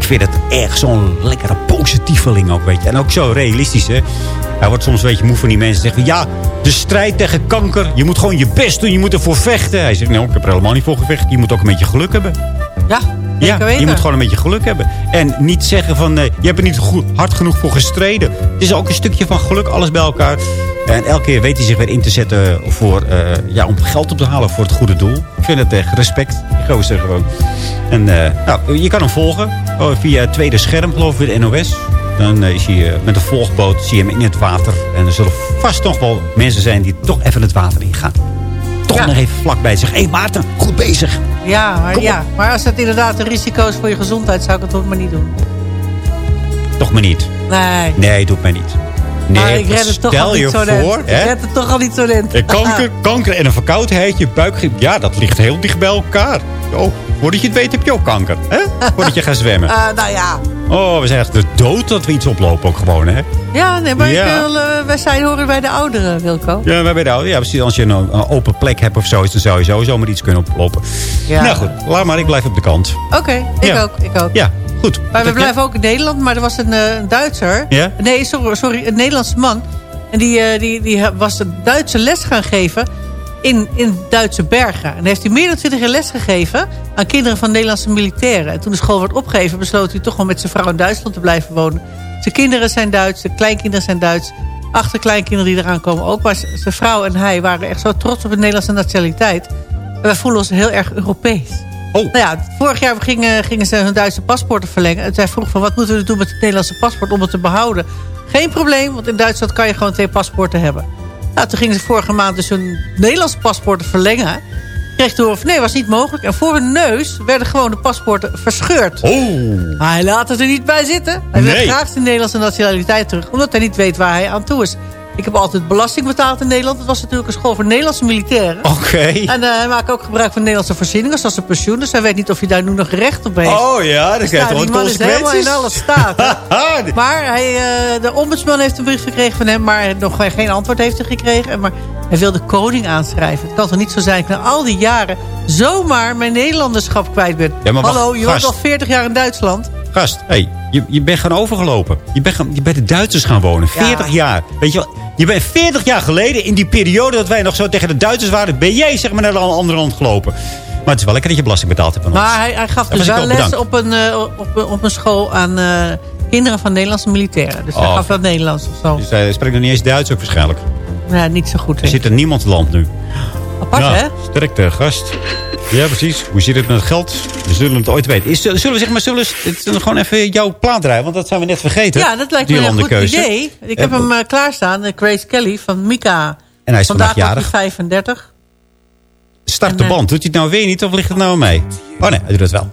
Vind het echt zo'n lekkere positieveling ook, weet je. En ook zo realistisch, hè. Hij wordt soms een beetje moe van die mensen zeggen... ja, de strijd tegen kanker, je moet gewoon je best doen, je moet ervoor vechten. Hij zegt, nou, ik heb er helemaal niet voor gevecht. Je moet ook een beetje geluk hebben. Ja, Ja, je moet gewoon een beetje geluk hebben. En niet zeggen van, eh, je hebt er niet goed, hard genoeg voor gestreden. Het is ook een stukje van geluk, alles bij elkaar. En elke keer weet hij zich weer in te zetten voor, eh, ja, om geld op te halen voor het goede doel. Ik vind het echt respect, die gozer gewoon. En eh, nou, je kan hem volgen oh, via het tweede scherm, geloof ik, de NOS. Dan is hij eh, met een volgboot, zie je hem in het water. En er zullen vast nog wel mensen zijn die toch even het water ingaan. Toch nog even vlakbij zeggen, hé hey Maarten, goed bezig. Ja, maar, Kom op. ja, maar als het inderdaad een risico is voor je gezondheid... zou ik het toch maar niet doen. Toch maar niet. Nee. Nee, doet mij niet. Nee, maar ik red het toch al niet zo voor. net. Ik red het toch al niet zo net. Eh, Kanker, <laughs> kanker en een verkoudheidje, buikgriep. Ja, dat ligt heel dicht bij elkaar. Oh, voordat je het weet heb je ook kanker. Hè? Voordat je gaat zwemmen. Ah, <laughs> nou ja. Oh, we zijn echt de dood dat we iets oplopen ook gewoon, hè? Ja, nee, maar Ja. Ik wil, eh, wij zijn horen bij de ouderen, Wilco. Ja, wij bij de oude. Ja, precies. Als je een, een open plek hebt of zoiets, dan zou je sowieso maar iets kunnen oplopen. Ja. Nou goed, laat maar. Ik blijf op de kant. Oké, ik Ja. ook, ik ook. Ja, goed. Maar we blijven ook in Nederland, maar er was een, eh, een Duitser. Ja? Nee, sorry, sorry, een Nederlandse man. En die, eh, die, die was een Duitse les gaan geven in, in Duitse bergen. En heeft hij meer dan 20 jaar les gegeven aan kinderen van Nederlandse militairen. En toen de school werd opgegeven, besloot hij toch wel met zijn vrouw in Duitsland te blijven wonen. Zijn kinderen zijn Duits, zijn kleinkinderen zijn Duits. Achterkleinkinderen die eraan komen ook. Maar zijn vrouw en hij waren echt zo trots op de Nederlandse nationaliteit. En wij voelen ons heel erg Europees. Oh. Nou ja, vorig jaar gingen, gingen ze hun Duitse paspoorten verlengen. En zij vroeg van wat moeten we doen met het Nederlandse paspoort om het te behouden. Geen probleem, want in Duitsland kan je gewoon twee paspoorten hebben. Nou, toen gingen ze vorige maand dus hun Nederlandse paspoorten verlengen. Kreeg horen van nee, was niet mogelijk. En voor hun neus werden gewoon de paspoorten verscheurd. Oh. Maar hij laat het er niet bij zitten. Hij wil Nee. graag zijn Nederlandse nationaliteit terug. Omdat hij niet weet waar hij aan toe is. Ik heb altijd belasting betaald in Nederland. Het was natuurlijk een school voor Nederlandse militairen. Oké. En eh, hij maakt ook gebruik van Nederlandse voorzieningen, zoals een pensioen. Dus hij weet niet of je daar nu nog recht op heeft. Oh ja, dat Dus krijgt nou, wel die man is helemaal consequenties. in alle staat. <laughs> maar hij, eh, de ombudsman heeft een brief gekregen van hem... maar nog geen antwoord heeft hij gekregen. En Maar hij wil de koning aanschrijven. Het kan toch niet zo zijn dat ik na al die jaren... zomaar mijn Nederlanderschap kwijt ben. Ja, wacht, Hallo, je woont al 40 jaar in Duitsland. Gast, hey, je, je bent gaan overgelopen. Je bent, gaan, je bent de Duitsers gaan wonen. Ja. 40 jaar. Weet je wel, je bent 40 jaar geleden, in die periode dat wij nog zo tegen de Duitsers waren, ben jij zeg maar naar een ander land gelopen. Maar het is wel lekker dat je belasting betaald hebt van ons. Maar hij, hij gaf Daar dus wel les op een, eh, op, op een school aan eh, kinderen van Nederlandse militairen. Dus hij Oh. gaf wel Nederlands of zo. Dus hij spreekt nog niet eens Duits ook waarschijnlijk. Ja, niet zo goed. Er zit in niemands land nu. Apart, ja, hè? sterkte, gast. Ja, precies. Hoe zit het met het geld? We zullen het ooit weten. Is, zullen we zeg maar, zullen we het- gewoon even jouw plaat draaien? Want dat zijn we net vergeten. Ja, dat lijkt me een goed idee. Ik Eh, heb hem eh, klaarstaan, eh, Grace Kelly van Mika. En hij is vandaag jarig. 35. Start de En, eh, band. Doet hij het nou weer niet of ligt het nou aan mij? Oh nee, hij doet het wel.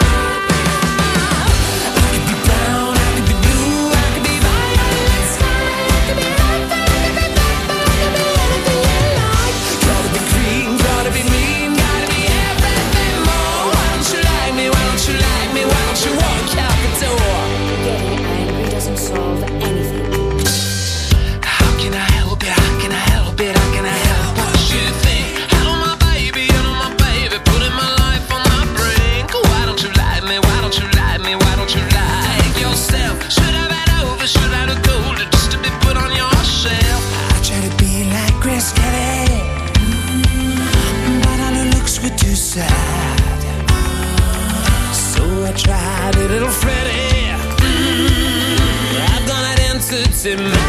Missing mine.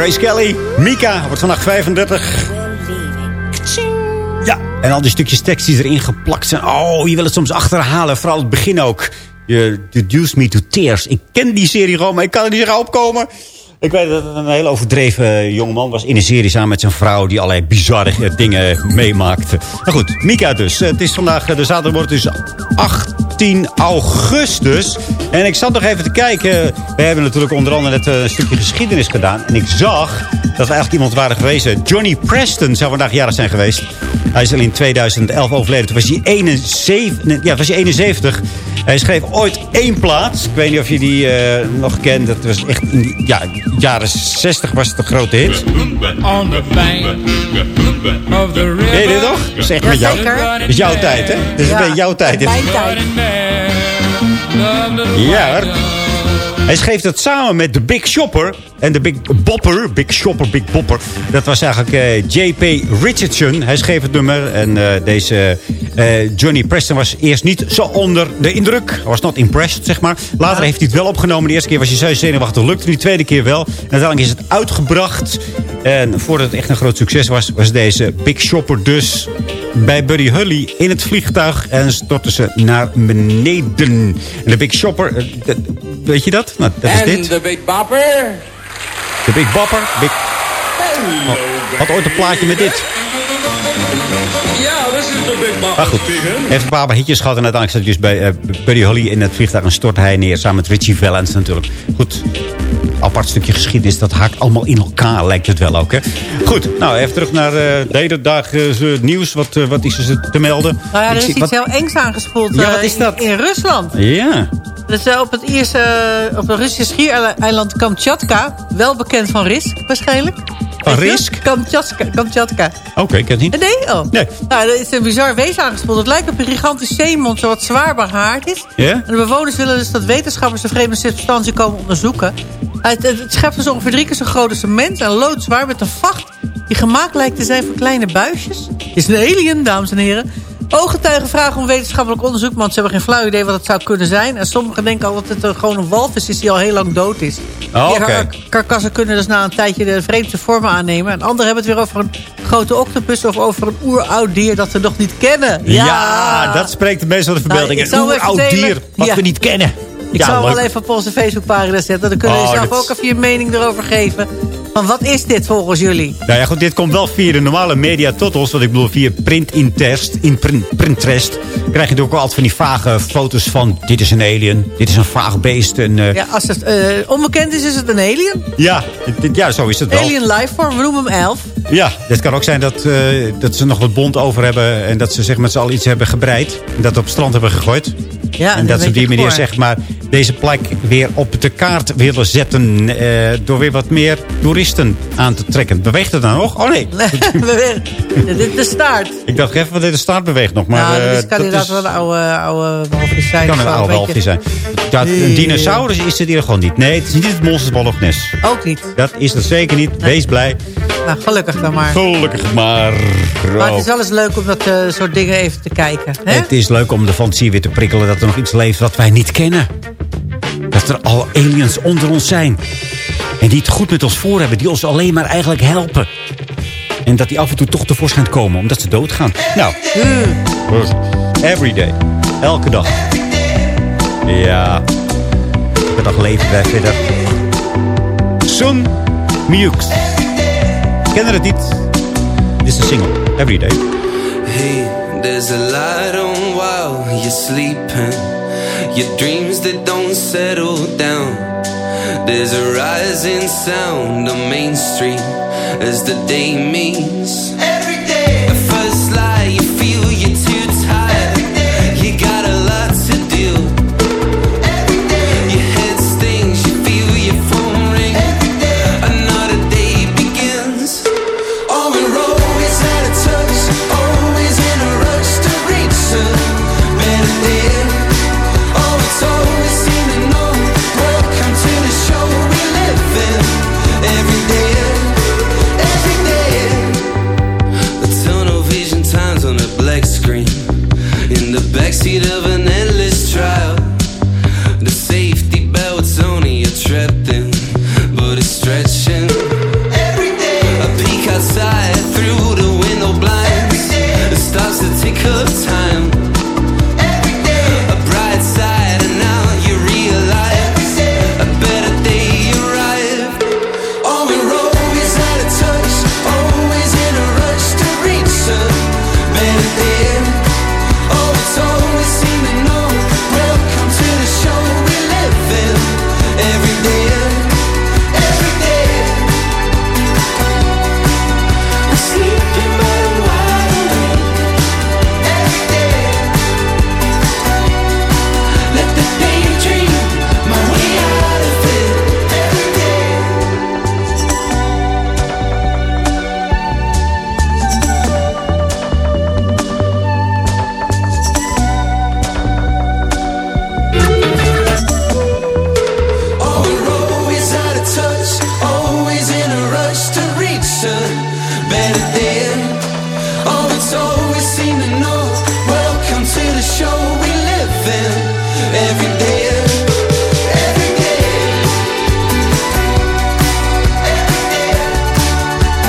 Grace Kelly, Mika, wordt vannacht 35. Ja, en al die stukjes tekst die erin geplakt zijn. Oh, je wil het soms achterhalen. Vooral het begin ook. Je reduce me to tears. Ik ken die serie gewoon, maar ik kan er niet gauw opkomen. Ik weet dat het een heel overdreven jongeman was in een serie samen met zijn vrouw... die allerlei bizarre eh, <laughs> dingen meemaakte. Maar goed, Mika dus. Eh, Het is vandaag, eh, de zaterdag wordt dus 18 augustus. En ik zat nog even te kijken. We hebben natuurlijk onder andere net eh, een stukje geschiedenis gedaan. En ik zag dat we eigenlijk iemand waren geweest. eh, Johnny Preston zou vandaag jarig zijn geweest. Hij is al in 2011 overleden. Toen was hij 71. nee, Ja, was hij 71. Hij schreef ooit één plaats. Ik weet niet of je die eh, nog kent. Dat was echt in die ja, jaren 60 was het een grote hit. On the bank of the river. Ken je dit nog? Dat is echt met jou. Dat is jouw tijd, hè? Dat is een beetje jouw tijd. dit. Ja, hoor. Hij schreef dat samen met de Big Shopper en de Big Bopper. Big Shopper, Big Bopper. Dat was eigenlijk eh, J.P. Richardson. Hij schreef het nummer. En eh, deze eh, Johnny Preston was eerst niet zo onder de indruk. Hij was not impressed, zeg maar. Later heeft hij het wel opgenomen. De eerste keer was hij zo zenuwachtig. Lukte die tweede keer wel. En uiteindelijk is het uitgebracht. En voordat het echt een groot succes was, was deze Big Shopper dus bij Buddy Holly in het vliegtuig. En stortte ze naar beneden. En de Big Shopper, weet je dat? Nou, dat is And dit. the Big Bopper. De Big Bopper. Big... Oh, had ooit een plaatje met dit. Ja, this is the Big Bopper Maar goed, heeft een paar hitjes gehad. En uiteindelijk zat hij dus bij eh, Buddy Holly in het vliegtuig. En stortte hij neer samen met Richie Valens natuurlijk. Goed, apart stukje geschiedenis. Dat haakt allemaal in elkaar, lijkt het wel ook. Hè? Goed, nou even terug naar eh de hele dag eh, nieuws. Wat, wat is er te melden? Nou ja, er is zie- iets wat- heel engs aangespoeld Ja, wat is dat? In, in Rusland. Ja. Dat is op het eerste, op het Russische schiereiland Kamchatka. Wel bekend van Risk, waarschijnlijk. Van Risk? Kamchatka. Kamchatka. Oké, ik ken het niet. Nee? Oh. Nee. Nou, er is een bizar wezen aangespoeld. Het lijkt op een gigantisch zeemond, zo wat zwaar behaard is. Ja? En de bewoners willen dus dat wetenschappers de vreemde substantie komen onderzoeken. Het, het, het schep is ongeveer drie keer zo groot als een mens en loodzwaar met een vacht die gemaakt lijkt te zijn voor kleine buisjes. Het is een alien, dames en heren. Ooggetuigen vragen om wetenschappelijk onderzoek, want ze hebben geen flauw idee wat het zou kunnen zijn. En sommigen denken al dat het gewoon een walvis is die al heel lang dood is. Oh, kar- karkassen kunnen dus na een tijdje de vreemdste vormen aannemen. En anderen hebben het weer over een grote octopus of over een oeroud dier dat we nog niet kennen. Ja, dat spreekt de meest van de verbeelding. Nou, zal een even oud delen. dier wat Ja. we niet kennen. Ik Ja, zal leuk. wel even op onze Facebookpagina zetten. Dan kunnen Oh, jullie zelf dat- ook even je mening erover geven. Van wat is dit volgens jullie? Nou ja, goed, dit komt wel via de normale media tot ons. Wat ik bedoel, via print in test, in print, Pinterest. krijg je natuurlijk ook altijd van die vage foto's van... dit is een alien, dit is een vaag beest. En, eh, ja. Ja, als het eh, onbekend is, is het een alien. dit- ja, zo is het wel. Alien lifeform, we noemen hem elf. Ja, het kan ook zijn dat, eh, dat ze nog wat bond over hebben... en dat ze zeg, met z'n allen iets hebben gebreid. En dat op het strand hebben gegooid. Ja, en dat ze op die manier zeg maar, deze plek weer op de kaart willen zetten... eh, door weer wat meer toeristen aan te trekken. Beweegt het nou nog? Oh nee. <laughs> Ja, dit is de staart. Ik dacht even, wat dit de staart beweegt nog. Maar, nou, eh, kan inderdaad wel een oude, oude walvis zijn. kan een oude walvis zijn. Ja, een dinosaurus is het hier gewoon niet. Nee, het is niet het monster van Loch Ness. Ook niet. Dat is het zeker niet. Wees blij. Nou, gelukkig dan maar. Gelukkig maar. Maar het is wel eens leuk om dat eh, soort dingen even te kijken. Hè? Het is leuk om de fantasie weer te prikkelen dat er nog iets leeft wat wij niet kennen. Er al aliens onder ons zijn. En die het goed met ons voor hebben. Die ons alleen maar eigenlijk helpen. En dat die af en toe toch tevoorschijn komen. Omdat ze doodgaan. Nou. Every day. Elke dag. Ja. Elke dag leven wij verder. Sun Mux. Kennen het niet? Dit is de single. Every day. Hey, there's a light on while you're sleeping. Your dreams that don't settle down. There's a rising sound on Main Street as the day meets.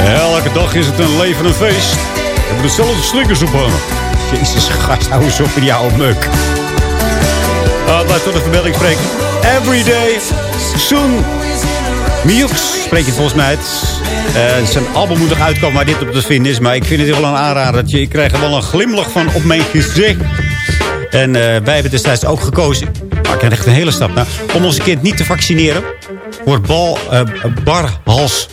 Elke dag is het een leven en feest. We hebben dezelfde slikkers op hangen. Jezus, gast, hou eens op in die oude muk. Ah, tot de verbeelding spreken. Everyday, soon. Miox spreek je het volgens mij uit. Eh, zijn album moet nog uitkomen waar dit op te vinden is. Maar ik vind het wel een aanrader. Dat je, ik krijg er wel een glimlach van op mijn gezicht. En eh, wij hebben destijds ook gekozen. Maar ik krijg echt een hele stap. Nou, om ons kind niet te vaccineren. Voor bal, eh, barhals,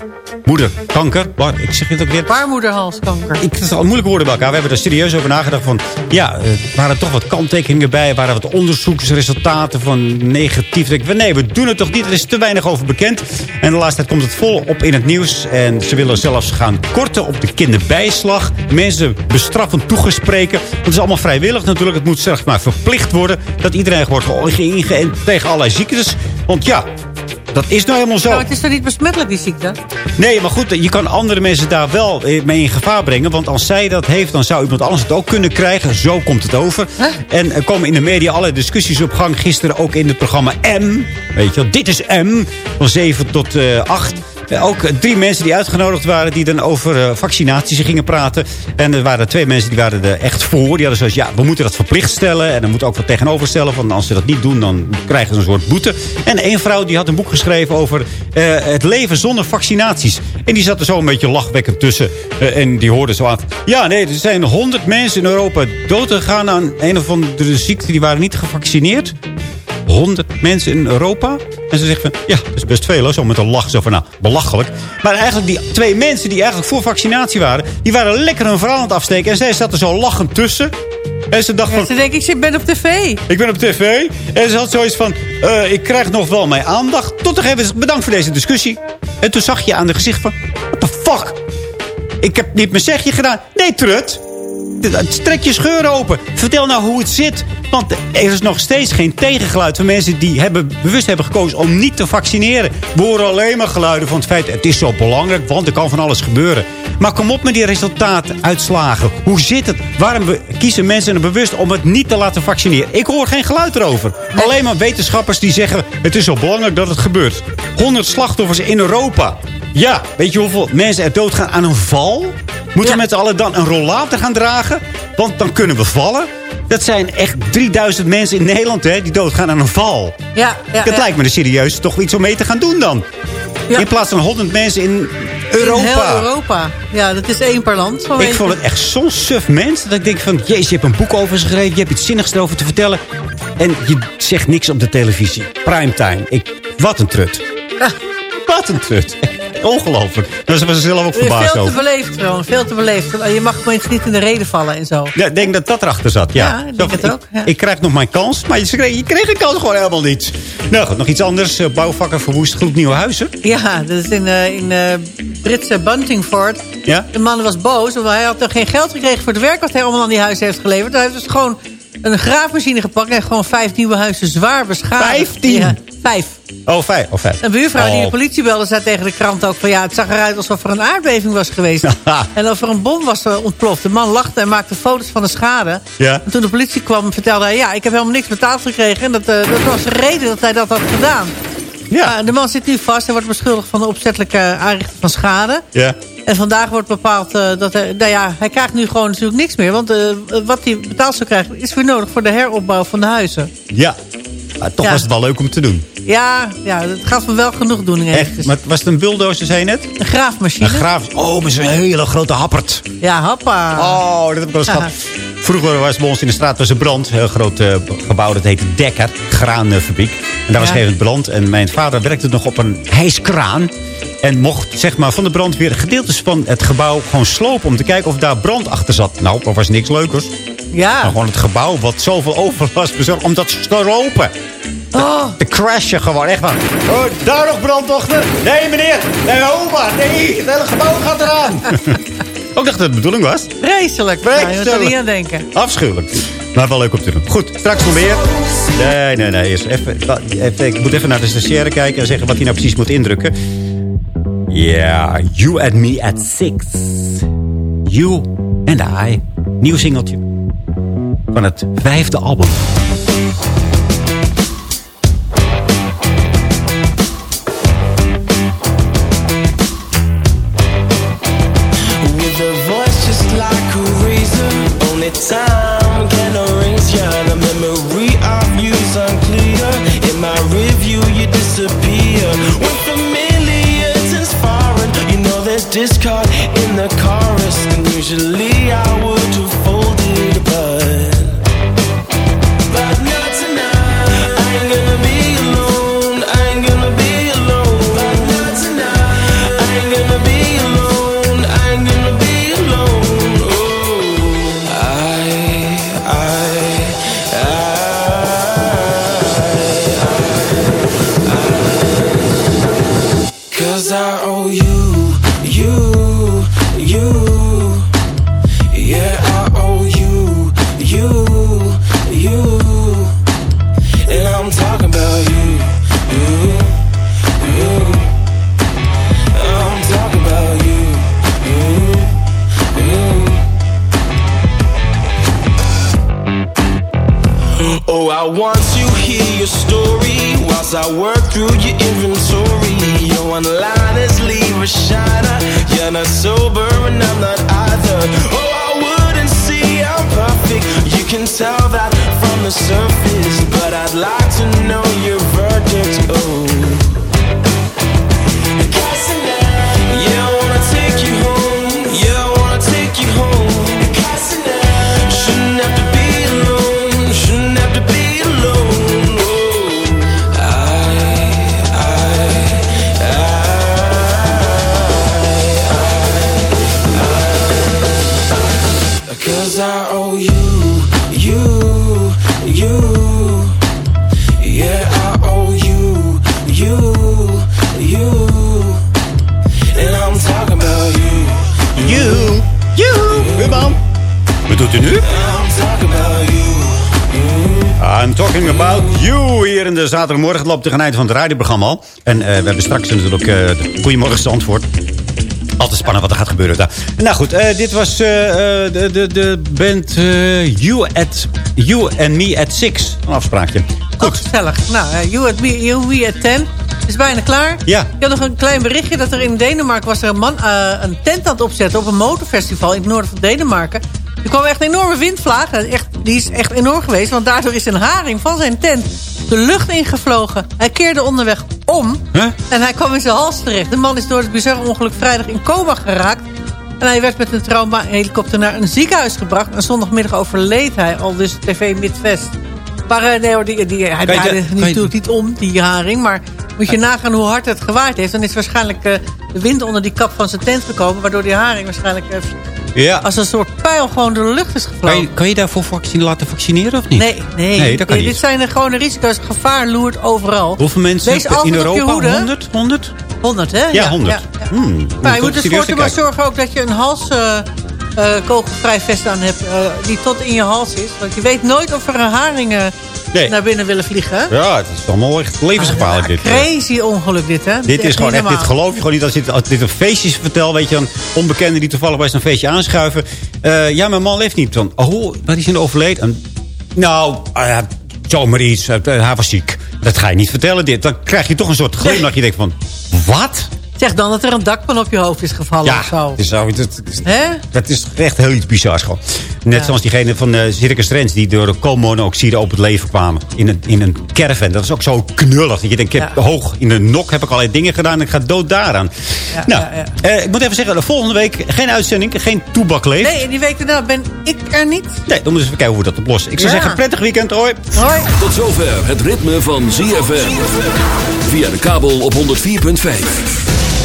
moederkanker. Bar, ik zeg het ook weer. Baarmoederhalskanker. Ik, het is al moeilijke woorden bij elkaar. We hebben er serieus over nagedacht. Van, ja, eh, waren er toch wat kanttekeningen bij? Waren er wat onderzoeksresultaten van negatief? Ik, nee, we doen het toch niet. Er is te weinig over bekend. En de laatste tijd komt het vol op in het nieuws. En ze willen zelfs gaan korten op de kinderbijslag. Mensen bestraffend toegespreken. Want het is allemaal vrijwillig natuurlijk. Het moet zeg maar verplicht worden. Dat iedereen wordt ingeënt tegen allerlei ziektes. Want ja, dat is nou helemaal zo. Nou, het is toch niet besmettelijk, die ziekte? Nee, maar goed, je kan andere mensen daar wel eh, mee in gevaar brengen. Want als zij dat heeft, dan zou iemand anders het ook kunnen krijgen. Zo komt het over. En er komen in de media allerlei discussies op gang. Gisteren ook in het programma M. Weet je wel, dit is M. Van 7 tot eh 8. Ook eh, drie mensen die uitgenodigd waren... die dan over eh, vaccinaties gingen praten. En er waren twee mensen die waren er echt voor. Die hadden zoals, ja, we moeten dat verplicht stellen. En er moet ook wat tegenover stellen. Als ze dat niet doen, dan krijgen ze een soort boete. En één vrouw die had een boek geschreven over eh, het leven zonder vaccinaties. En die zat er zo een beetje lachwekkend tussen. En die hoorde zo aan... Ja, nee, er zijn honderd mensen in Europa dood gegaan aan een of andere ziekte. Die waren niet gevaccineerd. 100 mensen in Europa. En ze zegt van, ja, dat is best veel. Zo met een lach, zo van, nou, belachelijk. Maar eigenlijk die twee mensen die eigenlijk voor vaccinatie waren... die waren lekker hun verhaal aan het afsteken. En zij zat er zo lachend tussen. En ze dacht van... Ze denken, ik ben op tv. Ik ben op tv. En ze had zoiets van, eh, ik krijg nog wel mijn aandacht. Tot nog even, bedankt voor deze discussie. En toen zag je aan de gezicht van, what the fuck? Ik heb niet mijn zegje gedaan. Nee, trut. Trek je scheur open. Vertel nou hoe het zit. Want er is nog steeds geen tegengeluid van mensen die hebben, bewust hebben gekozen om niet te vaccineren. We horen alleen maar geluiden van het feit, het is zo belangrijk, want er kan van alles gebeuren. Maar kom op met die resultaten, uitslagen. Hoe zit het? Waarom kiezen mensen er bewust om het niet te laten vaccineren? Ik hoor geen geluid erover. Alleen maar wetenschappers die zeggen, het is zo belangrijk dat het gebeurt. 100 slachtoffers in Europa. Ja, weet je hoeveel mensen er doodgaan aan een val? Moeten we met z'n allen dan een rollator gaan dragen? Want dan kunnen we vallen. Dat zijn echt 3000 mensen in Nederland hè, die doodgaan aan een val. Ja, ja, Het ja. lijkt me er serieus toch iets om mee te gaan doen dan. In plaats van 100 mensen in Europa. In heel Europa. Ja, dat is één per land. Ik vond het echt zo'n suf mens. Dat ik denk van, jezus, je hebt een boek over ze geschreven. Je hebt iets zinnigs erover te vertellen. En je zegt niks op de televisie. Primetime. Ik, wat een trut. Wat een trut. Ongelooflijk. Was ze zelf ook verbaasd Veel te beleefd gewoon. Veel te beleefd. Je mag gewoon niet in de reden vallen en zo. Ja, ik denk dat dat erachter zat. Ja, Ja, ik denk het ook, ja. Ik, krijg nog mijn kans, maar je kreeg, je kreeg een kans gewoon helemaal niet. Nou goed, nog iets anders. Eh, Bouwvakker verwoest gloednieuwe huizen. Ja, dat is in, eh, in eh, Britse Buntingford. Ja? De man was boos, want hij had er geen geld gekregen voor het werk... wat hij allemaal aan die huizen heeft geleverd. Hij heeft dus gewoon een graafmachine gepakt... en gewoon vijf nieuwe huizen zwaar beschadigd. Vijftien? Ja, vijf. Oh, vijf. Oh, vijf. Een buurvrouw die de Oh. politie belde, zei tegen de krant ook van... ja, het zag eruit alsof er een aardbeving was geweest. <laughs> en of er een bom was eh, ontploft. De man lachte en maakte foto's van de schade. Ja. En toen de politie kwam, vertelde hij... ja, ik heb helemaal niks betaald gekregen. En dat, eh, dat was de reden dat hij dat had gedaan. Ja. de man zit nu vast. Hij wordt beschuldigd van de opzettelijke aanrichting van schade. Ja. En vandaag wordt bepaald eh, dat hij... Nou ja, hij krijgt nu gewoon natuurlijk niks meer. Want eh, wat hij betaald zou krijgen... is weer nodig voor de heropbouw van de huizen. Ja. Maar toch Ja. was het wel leuk om te doen. Ja, ja het gaat me wel genoegdoening Echt. eventjes. Maar was het een bulldozer, zei je net? Een graafmachine. Een graaf. Oh, met zo'n hele grote happert. Ja, hoppa. Oh, dat heb ik wel eens gehad. <laughs> Vroeger was bij ons in de straat was een brand. Een heel groot eh, gebouw, dat heette Dekker. Graanfabriek. En daar was Ja. moment brand. En mijn vader werkte nog op een hijskraan. En mocht zeg maar, van de brandweer gedeeltes van het gebouw gewoon slopen... om te kijken of daar brand achter zat. Nou, er was niks leukers. Ja. Maar gewoon het gebouw wat zoveel overlast bezorgd om dat te slopen. Oh. Te crashen gewoon, echt waar. Oh, daar nog branddochter? Nee, meneer. Nee, oma. Nee, het hele gebouw gaat eraan. <laughs> Ook dacht dat het de bedoeling was. Vreselijk. Nou, je moet er niet aan denken. Afschuwelijk. Maar wel leuk om te doen. Goed, straks nog meer. Nee, nee, nee. Eerst even, even, ik moet even naar de stagiaire kijken en zeggen wat hij nou precies moet indrukken. Ja, You and Me at Six. You and I. Nieuw singeltje. Van het vijfde album. Zaterdagmorgen. Loopt tegen het eind van het radioprogramma al. En eh, we hebben straks natuurlijk uh, Goedemorgen antwoord. Altijd spannend wat er gaat gebeuren daar. Nou goed, eh, dit was eh, eh, de, de, de band eh, you, at, you and Me at Six. Een afspraakje. Goed. gezellig. Nou, eh, you at me, you we at 10. Is bijna klaar. Ja. Ik heb nog een klein berichtje dat er in Denemarken was er een man eh, een tent aan het opzetten op een motorfestival in het noorden van Denemarken. Er kwam echt een enorme windvlaag. Echt, die is echt enorm geweest, want daardoor is een haring van zijn tent de lucht ingevlogen. Hij keerde onderweg om en hij kwam in zijn hals terecht. De man is door het bizarre ongeluk vrijdag in coma geraakt. En hij werd met een trauma-helikopter naar een ziekenhuis gebracht. En zondagmiddag overleed hij, al dus TV Midwest. Maar eh, nee hoor, die, die, hij draaide natuurlijk niet om, die haring. Maar moet je nagaan hoe hard het gewaaid heeft. Dan is waarschijnlijk eh, de wind onder die kap van zijn tent gekomen. Waardoor die haring waarschijnlijk eh, Ja. als een soort pijl gewoon door de lucht is gevlogen. Kan je, kan je daarvoor vaccine laten vaccineren of niet? Nee, nee. Nee, dat kan Nee, niet. Dit zijn de gewone risico's. Gevaar loert overal. Hoeveel mensen Wees in Europa? hoede. 100? 100? 100, hè? Ja, 100. Hmm, moet Maar je moet voor naar maar zorgen ook dat je een hals... eh, kogelvrij vest aan hebt eh, die tot in je hals is. Want je weet nooit of er een haringen Nee. naar binnen willen vliegen. Ja, het is allemaal echt levensgevaarlijk dit. Crazy ongeluk dit, hè? Dit is gewoon echt, dit geloof je gewoon niet. Als dit, als dit een feestje vertel, weet je, een onbekende die toevallig bij zo'n feestje aanschuiven. Eh, ja, mijn man leeft niet. Dan, oh, waar is hij overleden? En, nou, uh, zomaar iets. eh, hij was ziek. Dat ga je niet vertellen, dit. Dan krijg je toch een soort glimlach. Je denkt van, wat? Zeg dan dat er een dakpan op je hoofd is gevallen Ja, of zo. is, zo- dat, is- Hè? dat is echt heel iets bizars gewoon. Net zoals diegene van eh Circus Rens... die door de koolmonoxide op het leven kwamen. In een, in een caravan. Dat is ook zo knullig. Dat je denkt, ik heb hoog in de nok heb ik allerlei dingen gedaan... en ik ga dood daaraan. nou, eh, ik moet even zeggen... de volgende week geen uitzending, geen toebak leeft. Nee, die week daarna ben ik er niet. Nee, dan moeten we even kijken hoe we dat oplossen. Ik zou Ja. zeggen, prettig weekend, hoi. Hoi. Tot zover het ritme van ZFM. Via de kabel op 104.5.